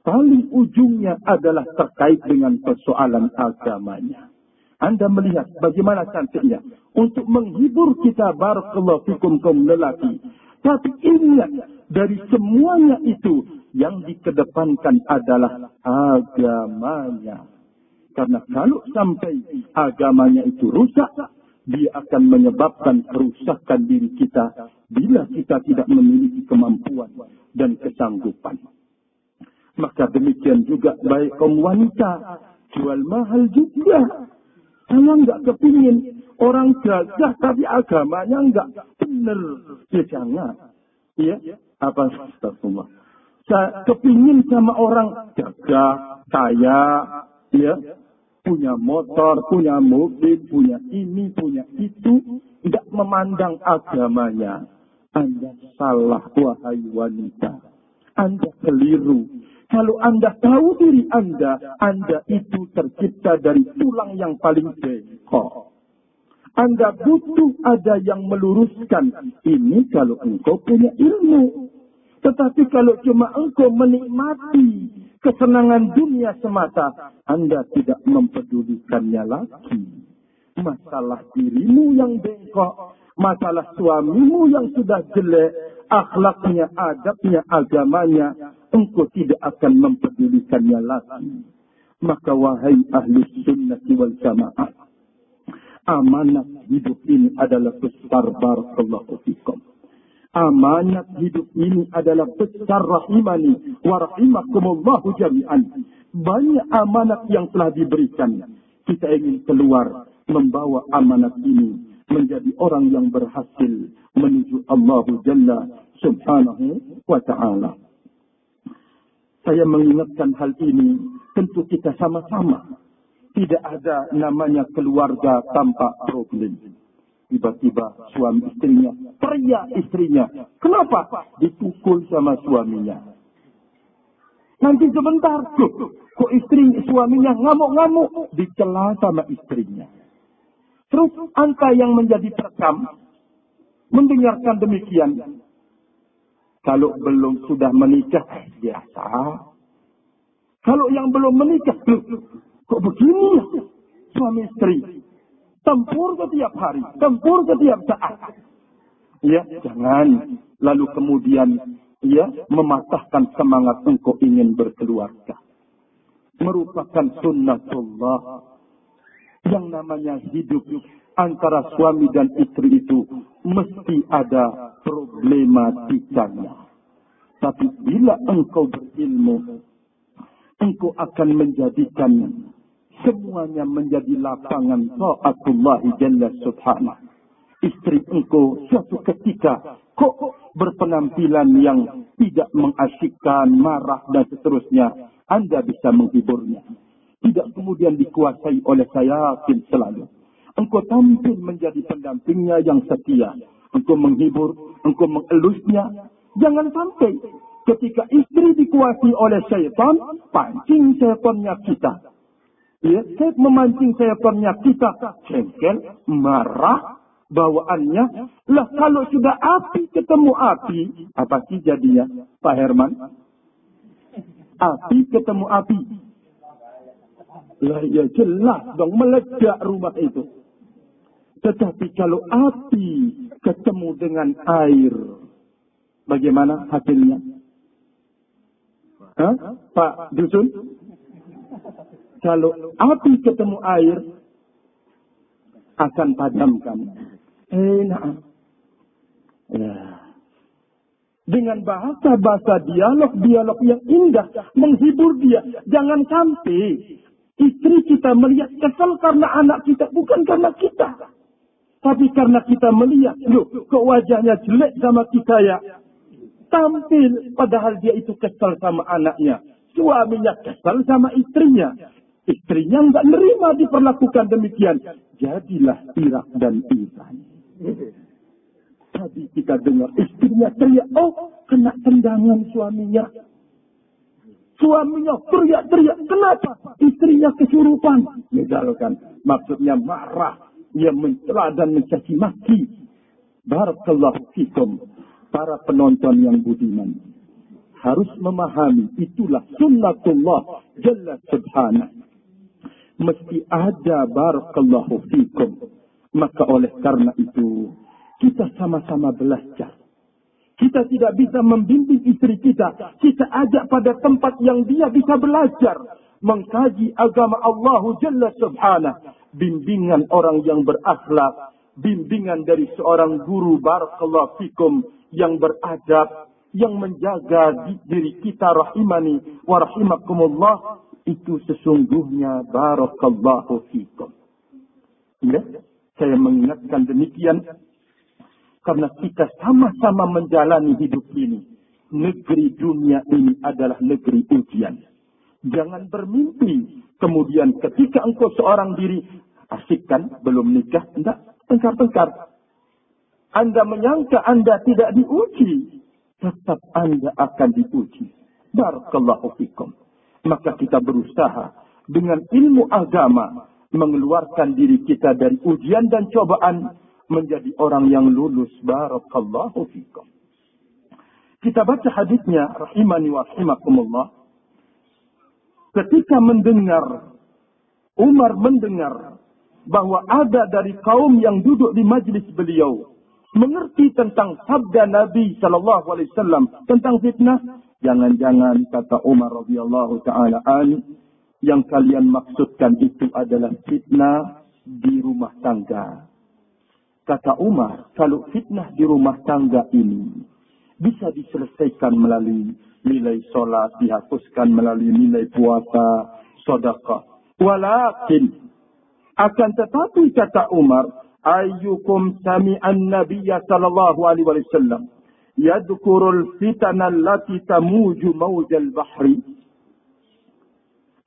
paling ujungnya adalah terkait dengan persoalan agamanya. Anda melihat bagaimana cantiknya. Untuk menghibur kita barakallahu fikum kaum lelaki. Tapi ingat dari semuanya itu yang dikedepankan adalah agamanya. Karena kalau sampai agamanya itu rusak, dia akan menyebabkan kerusakan diri kita bila kita tidak memiliki kemampuan dan kesanggupan. Maka demikian juga baik kaum wanita jual mahal juga. Saya enggak kepingin orang gagah tapi agamanya enggak benar. Ya jangan. Ya, apa astagfirullah. Saya kepingin sama orang gagah, kaya, ya, punya motor, punya mobil, punya ini, punya itu, tidak memandang agamanya. Anda salah, wahai wanita. Anda keliru. Kalau Anda tahu diri Anda, Anda itu tercipta dari tulang yang paling bengkok. Anda butuh ada yang meluruskan. Ini kalau engkau punya ilmu. Tetapi kalau cuma engkau menikmati kesenangan dunia semata, Anda tidak mempedulikannya lagi. Masalah dirimu yang bengkok, masalah suamimu yang sudah jelek, akhlaknya, adabnya, agamanya, engkau tidak akan mempedulikannya lagi. Maka wahai ahli sunnah wal jamaah, amanat hidup ini adalah besar barakallahu fikum. Amanat hidup ini adalah besar rahimani wa rahimakumullahu jami'an. Banyak amanat yang telah diberikan. Kita ingin keluar membawa amanat ini menjadi orang yang berhasil menuju Allah Jalla subhanahu wa ta'ala. Saya mengingatkan hal ini, tentu kita sama-sama. Tidak ada namanya keluarga tanpa problem. Tiba-tiba suami istrinya, pria istrinya. Kenapa? Dipukul sama suaminya. Nanti sebentar, kok, kok istri suaminya ngamuk-ngamuk, dicela sama istrinya. Terus angka yang menjadi terekam, mendengarkan demikian, kalau belum sudah menikah, biasa. Kalau yang belum menikah, kok begini ya? Suami istri. Tempur setiap hari, tempur setiap saat. Ya, jangan. Lalu kemudian ya mematahkan semangat engkau ingin berkeluarga. Merupakan sunnatullah yang namanya hidup antara suami dan istri itu mesti ada problematikanya. Tapi bila engkau berilmu, engkau akan menjadikan semuanya menjadi lapangan ta'atullah jalla subhanahu. Istri engkau suatu ketika kok berpenampilan yang tidak mengasyikkan, marah dan seterusnya. Anda bisa menghiburnya. Tidak kemudian dikuasai oleh saya selalu engkau tampil menjadi pendampingnya yang setia. Engkau menghibur, engkau mengelusnya. Jangan sampai ketika istri dikuasai oleh syaitan, pancing syaitannya kita. Ya, saya memancing syaitannya kita. Cengkel, marah, bawaannya. Lah kalau sudah api ketemu api, apa sih jadinya Pak Herman? Api ketemu api. Lah ya jelas dong meledak rumah itu. Tetapi kalau api ketemu dengan air, bagaimana hasilnya? Hah? Pak Dusun? Kalau api ketemu air, akan padamkan. Enak. Ya. Dengan bahasa-bahasa dialog-dialog yang indah, menghibur dia. Jangan sampai istri kita melihat kesal karena anak kita, bukan karena kita. Tapi karena kita melihat, loh, kok wajahnya jelek sama kita ya. Tampil, padahal dia itu kesal sama anaknya. Suaminya kesal sama istrinya. Istrinya nggak nerima diperlakukan demikian. Jadilah irak dan iran. Tadi kita dengar istrinya teriak, oh kena tendangan suaminya. Suaminya teriak-teriak, kenapa? Istrinya kesurupan. Misalkan, maksudnya marah ia mencela dan mencaci maki. Barakallahu fikum. Para penonton yang budiman. Harus memahami itulah sunnatullah jalla subhanah. Mesti ada barakallahu fikum. Maka oleh karena itu, kita sama-sama belajar. Kita tidak bisa membimbing istri kita. Kita ajak pada tempat yang dia bisa belajar. mengkaji agama Allah Jalla Subhanahu, bimbingan orang yang berakhlak, bimbingan dari seorang guru barakallahu fikum yang beradab, yang menjaga diri kita rahimani wa rahimakumullah itu sesungguhnya barakallahu fikum. Ya, saya mengingatkan demikian karena kita sama-sama menjalani hidup ini. Negeri dunia ini adalah negeri ujian. Jangan bermimpi. Kemudian ketika engkau seorang diri, asik kan, belum nikah, enggak, tengkar-tengkar. Anda menyangka Anda tidak diuji. Tetap Anda akan diuji. Barakallahu fikum. Maka kita berusaha dengan ilmu agama mengeluarkan diri kita dari ujian dan cobaan menjadi orang yang lulus. Barakallahu fikum. Kita baca hadisnya rahimani wa rahimakumullah. Ketika mendengar Umar mendengar bahwa ada dari kaum yang duduk di majlis beliau mengerti tentang sabda Nabi Shallallahu Alaihi Wasallam tentang fitnah, jangan-jangan kata Umar radhiyallahu taala an yang kalian maksudkan itu adalah fitnah di rumah tangga. Kata Umar, kalau fitnah di rumah tangga ini bisa diselesaikan melalui nilai sholat, dihapuskan melalui nilai puasa, sodakah. Walakin, akan tetapi kata Umar, ayyukum sami'an nabiyya sallallahu alaihi wasallam yadhkurul fitana allati tamuju mawjal bahri.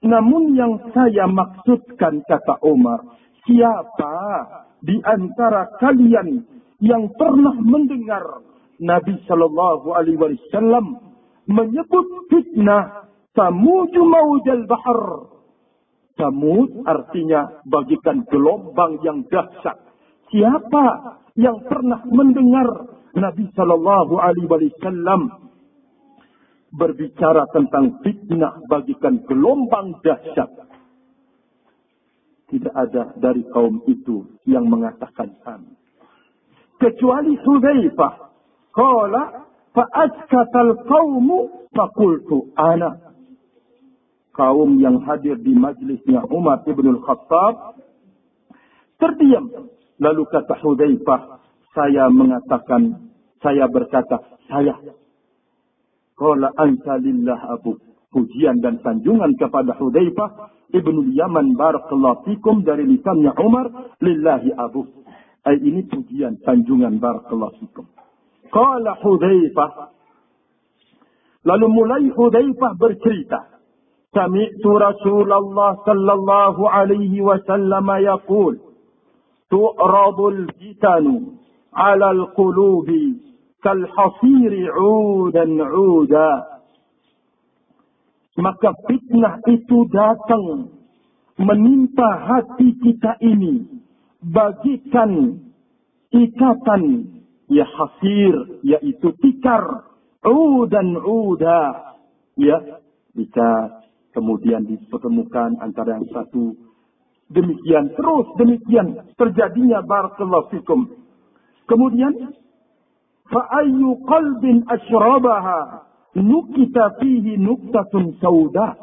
Namun yang saya maksudkan kata Umar, siapa di antara kalian yang pernah mendengar Nabi Shallallahu Alaihi Wasallam menyebut fitnah tamuju maujal bahar. Tamud artinya bagikan gelombang yang dahsyat. Siapa yang pernah mendengar Nabi Shallallahu Alaihi Wasallam berbicara tentang fitnah bagikan gelombang dahsyat? Tidak ada dari kaum itu yang mengatakan amin. Kecuali Hudzaifah. Qala fa'askatal qawmu faqultu ana. Kaum yang hadir di majlisnya Umar ibn al-Khattab terdiam. Lalu kata Hudzaifah, saya mengatakan, saya berkata, saya. Qala anta lillah abu. Pujian dan sanjungan kepada Hudzaifah Ibnu Yaman barakallahu fikum dari lisannya Umar lillahi abu. Ay ini pujian sanjungan barakallahu fikum. Qala Hudzaifah Lalu mulai Hudzaifah bercerita. Sami'tu Rasulullah sallallahu alaihi wasallam yaqul tu'radul 'ala al-qulubi kal hasiri 'udan 'uda maka fitnah itu datang menimpa hati kita ini. Bagikan ikatan ya hasir yaitu tikar udan uda ya. Bisa kemudian dipertemukan antara yang satu. Demikian terus demikian terjadinya. Barakallahu fikum kemudian ayyu qalbin asyrabaha nukita fihi nuktatun sauda.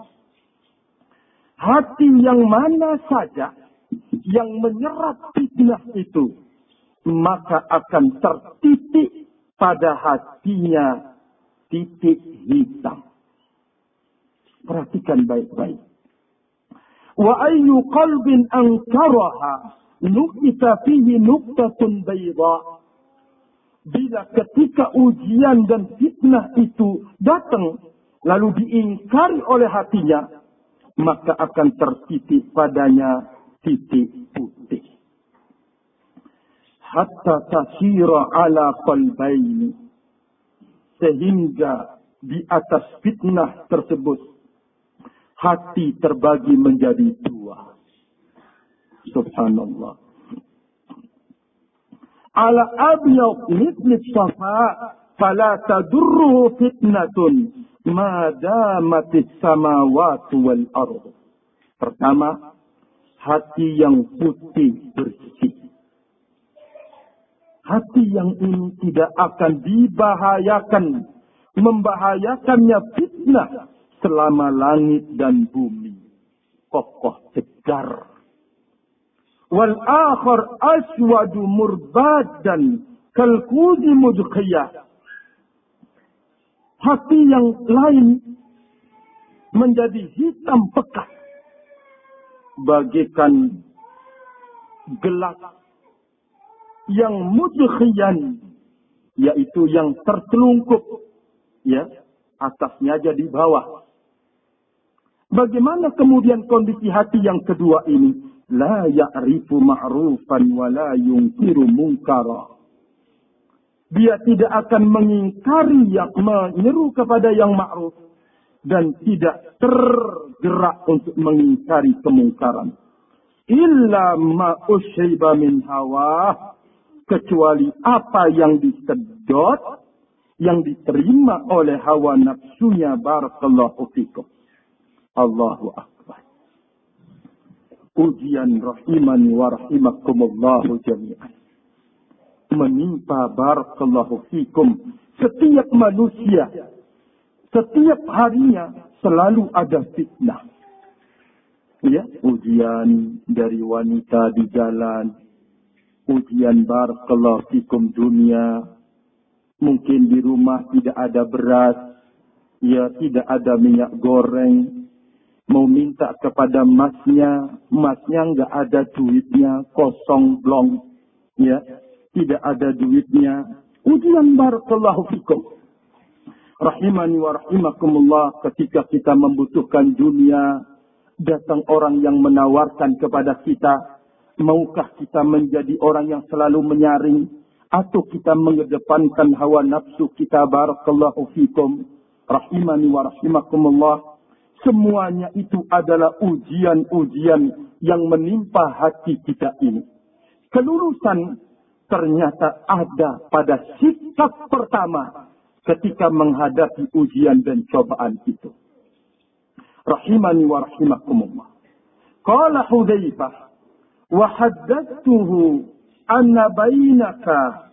Hati yang mana saja yang menyerap fitnah itu, maka akan tertitik pada hatinya titik hitam. Perhatikan baik-baik. Wa ayyu qalbin ankaraha nukita fihi nuktatun bayda. Bila ketika ujian dan fitnah itu datang lalu diingkari oleh hatinya maka akan tertitik padanya titik putih. Hatta tasira ala qalbaini sehingga di atas fitnah tersebut hati terbagi menjadi dua Subhanallah. Ala abyad mithlif safa fala tadurruhu fitnatun ma damat samawati wal ardh. Pertama, hati yang putih bersih. Hati yang ini tidak akan dibahayakan, membahayakannya fitnah selama langit dan bumi kokoh tegar. Wal akhar aswadu murbadan kalkuzi mudkhiyah. Hati yang lain menjadi hitam pekat. Bagikan gelap yang mudkhiyan yaitu yang tertelungkup ya atasnya aja di bawah bagaimana kemudian kondisi hati yang kedua ini la ya'rifu ma'rufan wa la yungkiru munkara dia tidak akan mengingkari yang menyeru kepada yang ma'ruf dan tidak tergerak untuk mengingkari kemungkaran illa ma usyiba min hawa kecuali apa yang disedot yang diterima oleh hawa nafsunya barakallahu fikum. Allahu akbar. Ujian rahimani wa rahimakumullahu jami'an. Menimpa barakallahu fikum setiap manusia setiap harinya selalu ada fitnah. Ya, ujian dari wanita di jalan, ujian barakallahu fikum dunia. Mungkin di rumah tidak ada beras, ya tidak ada minyak goreng. Mau minta kepada masnya, masnya nggak ada duitnya, kosong blong. Ya, tidak ada duitnya. Ujian barakallahu fikum. Rahimani wa rahimakumullah ketika kita membutuhkan dunia, datang orang yang menawarkan kepada kita Maukah kita menjadi orang yang selalu menyaring atau kita mengedepankan hawa nafsu kita barakallahu fikum rahimani wa rahimakumullah Semuanya itu adalah ujian-ujian yang menimpa hati kita ini. Kelulusan ternyata ada pada sikap pertama ketika menghadapi ujian dan cobaan itu. Rahimani wa rahimakumullah. Qala Hudzaifah wa haddathtuhu anna bainaka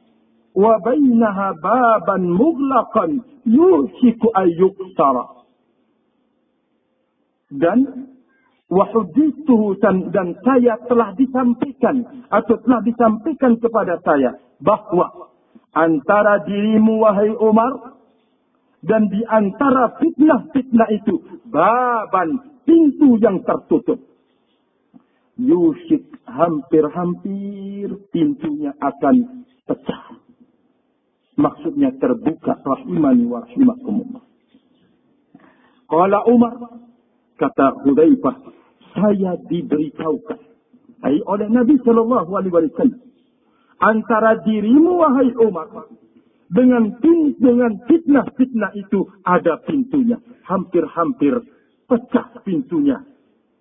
wa bainaha baban mughlaqan yushiku an dan wahudituhu dan saya telah disampaikan atau telah disampaikan kepada saya bahwa antara dirimu wahai Umar dan di antara fitnah-fitnah itu baban pintu yang tertutup Yushik hampir-hampir pintunya akan pecah. Maksudnya terbuka rahimani wa rahimakumullah. Qala Umar, kata Hudzaifah, saya diberitahukan hai oleh Nabi Shallallahu alaihi wasallam antara dirimu wahai Umar dengan dengan fitnah-fitnah itu ada pintunya, hampir-hampir pecah pintunya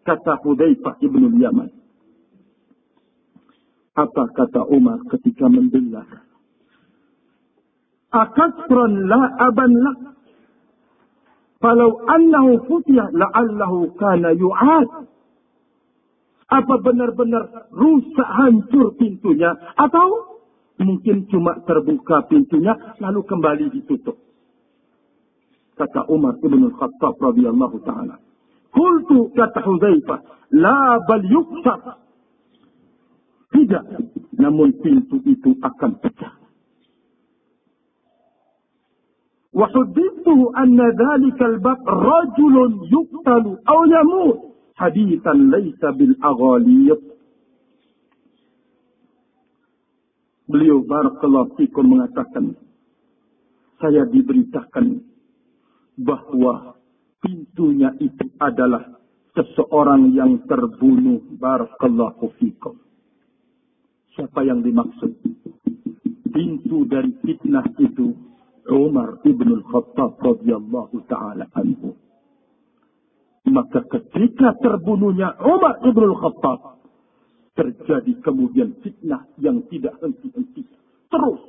kata Hudzaifah ibnu Yaman. Apa kata Umar ketika mendengar? Akasran la aban lak. Falau annahu futiyah la'allahu kana yu'ad. Apa benar-benar rusak hancur pintunya? Atau mungkin cuma terbuka pintunya lalu kembali ditutup. Kata Umar ibn Khattab radhiyallahu ta'ala. Kultu kata Hudzaifah, la bal yuksar. Tidak, namun pintu itu akan pecah. وحدثته أن ذلك الباب رجل يقتل أو يموت حديثا ليس بالأغاليط Beliau barakallahu fikum mengatakan, saya diberitakan bahwa pintunya itu adalah seseorang yang terbunuh barakallahu fikum. Siapa yang dimaksud? Pintu dari fitnah itu Umar ibn al-Khattab radhiyallahu taala anhu. Maka ketika terbunuhnya Umar ibn al-Khattab terjadi kemudian fitnah yang tidak henti-henti. Terus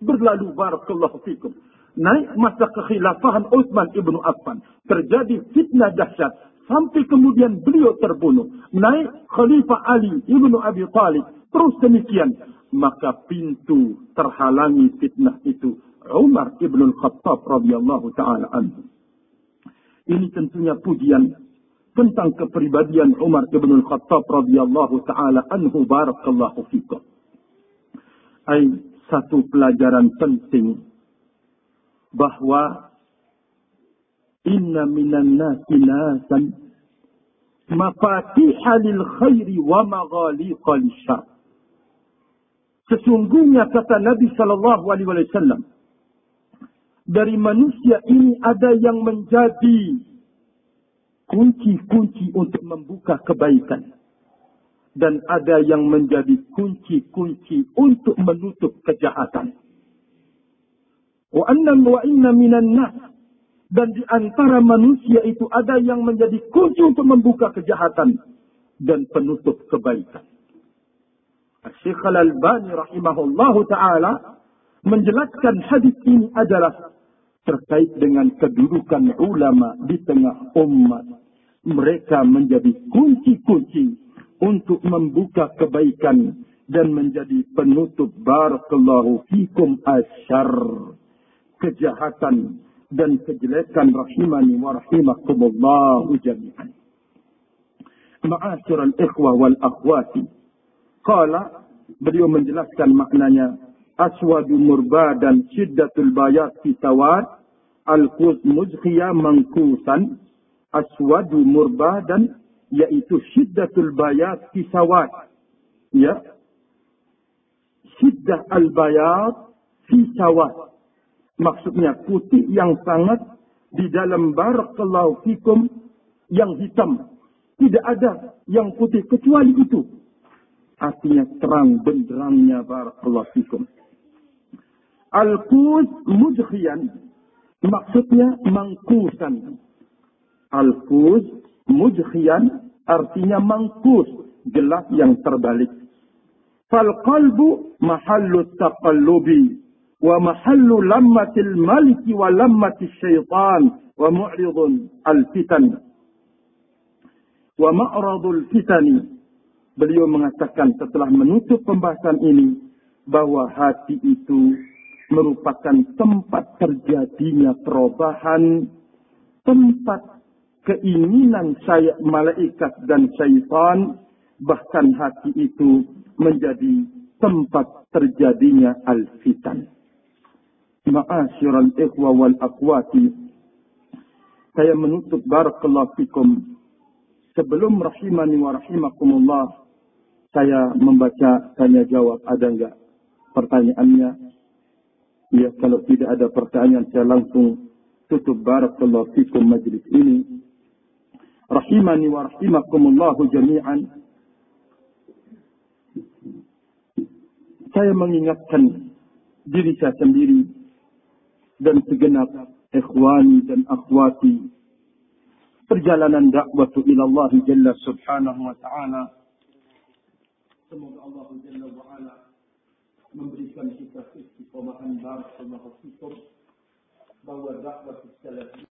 berlalu barakallahu fikum naik masa kekhilafahan Utsman ibnu Affan. Terjadi fitnah dahsyat sampai kemudian beliau terbunuh. Naik Khalifah Ali ibnu Abi Talib. Terus demikian. Maka pintu terhalangi fitnah itu. Umar ibnu Khattab radhiyallahu taala anhu. Ini tentunya pujian tentang kepribadian Umar bin Khattab radhiyallahu taala anhu barakallahu fikum. Ai satu pelajaran penting bahwa inna minan nasi nasan mafatiha lil khairi wa maghaliqa lisyar. Sesungguhnya kata Nabi sallallahu alaihi wasallam dari manusia ini ada yang menjadi kunci-kunci untuk membuka kebaikan. Dan ada yang menjadi kunci-kunci untuk menutup kejahatan. Wa wa inna. Dan di antara manusia itu ada yang menjadi kunci untuk membuka kejahatan. Dan penutup kebaikan. Syekh Al-Albani rahimahullahu ta'ala menjelaskan hadis ini adalah terkait dengan kedudukan ulama di tengah umat. Mereka menjadi kunci-kunci untuk membuka kebaikan dan menjadi penutup barakallahu fikum asyar kejahatan dan kejelekan rahimani wa rahimakumullah jami'an. Ma'asyiral ikhwah wal akhwati. Qala beliau menjelaskan maknanya aswadu murbadan syiddatul bayat fi sawad al-qus muzkhiya mangkusan aswadu murbadan yaitu syiddatul bayat fi sawad. Ya. Syiddah al-bayat fi sawad. Maksudnya putih yang sangat di dalam barakallahu fikum yang hitam. Tidak ada yang putih kecuali itu. Artinya terang benderangnya barakallahu fikum Al-Qus mudkhiyan maksudnya mangkusan. Al-Qus mudkhiyan artinya mangkus, gelap yang terbalik. Fal qalbu mahallu taqallubi wa mahallu lammatil maliki wa lammatil syaitan wa mu'ridun al-fitan. Wa ma'radul fitani. Beliau mengatakan setelah menutup pembahasan ini bahwa hati itu merupakan tempat terjadinya perubahan, tempat keinginan saya malaikat dan syaitan, bahkan hati itu menjadi tempat terjadinya al-fitan. Ma'asyiral ikhwa wal akwati, saya menutup barakallahu fikum. Sebelum rahimani wa rahimakumullah, saya membaca tanya jawab. Ada enggak pertanyaannya? Ya, kalau tidak ada pertanyaan, saya langsung tutup barakallahu fikum majlis ini. Rahimani wa rahimakumullahu jami'an. Saya mengingatkan diri saya sendiri dan segenap ikhwani dan akhwati perjalanan dakwah ila Allah Jalla Subhanahu wa taala. Semoga Allah Jalla wa ala memberikan kita istiqomahan barakallahu fikum bahwa dakwah salafiyah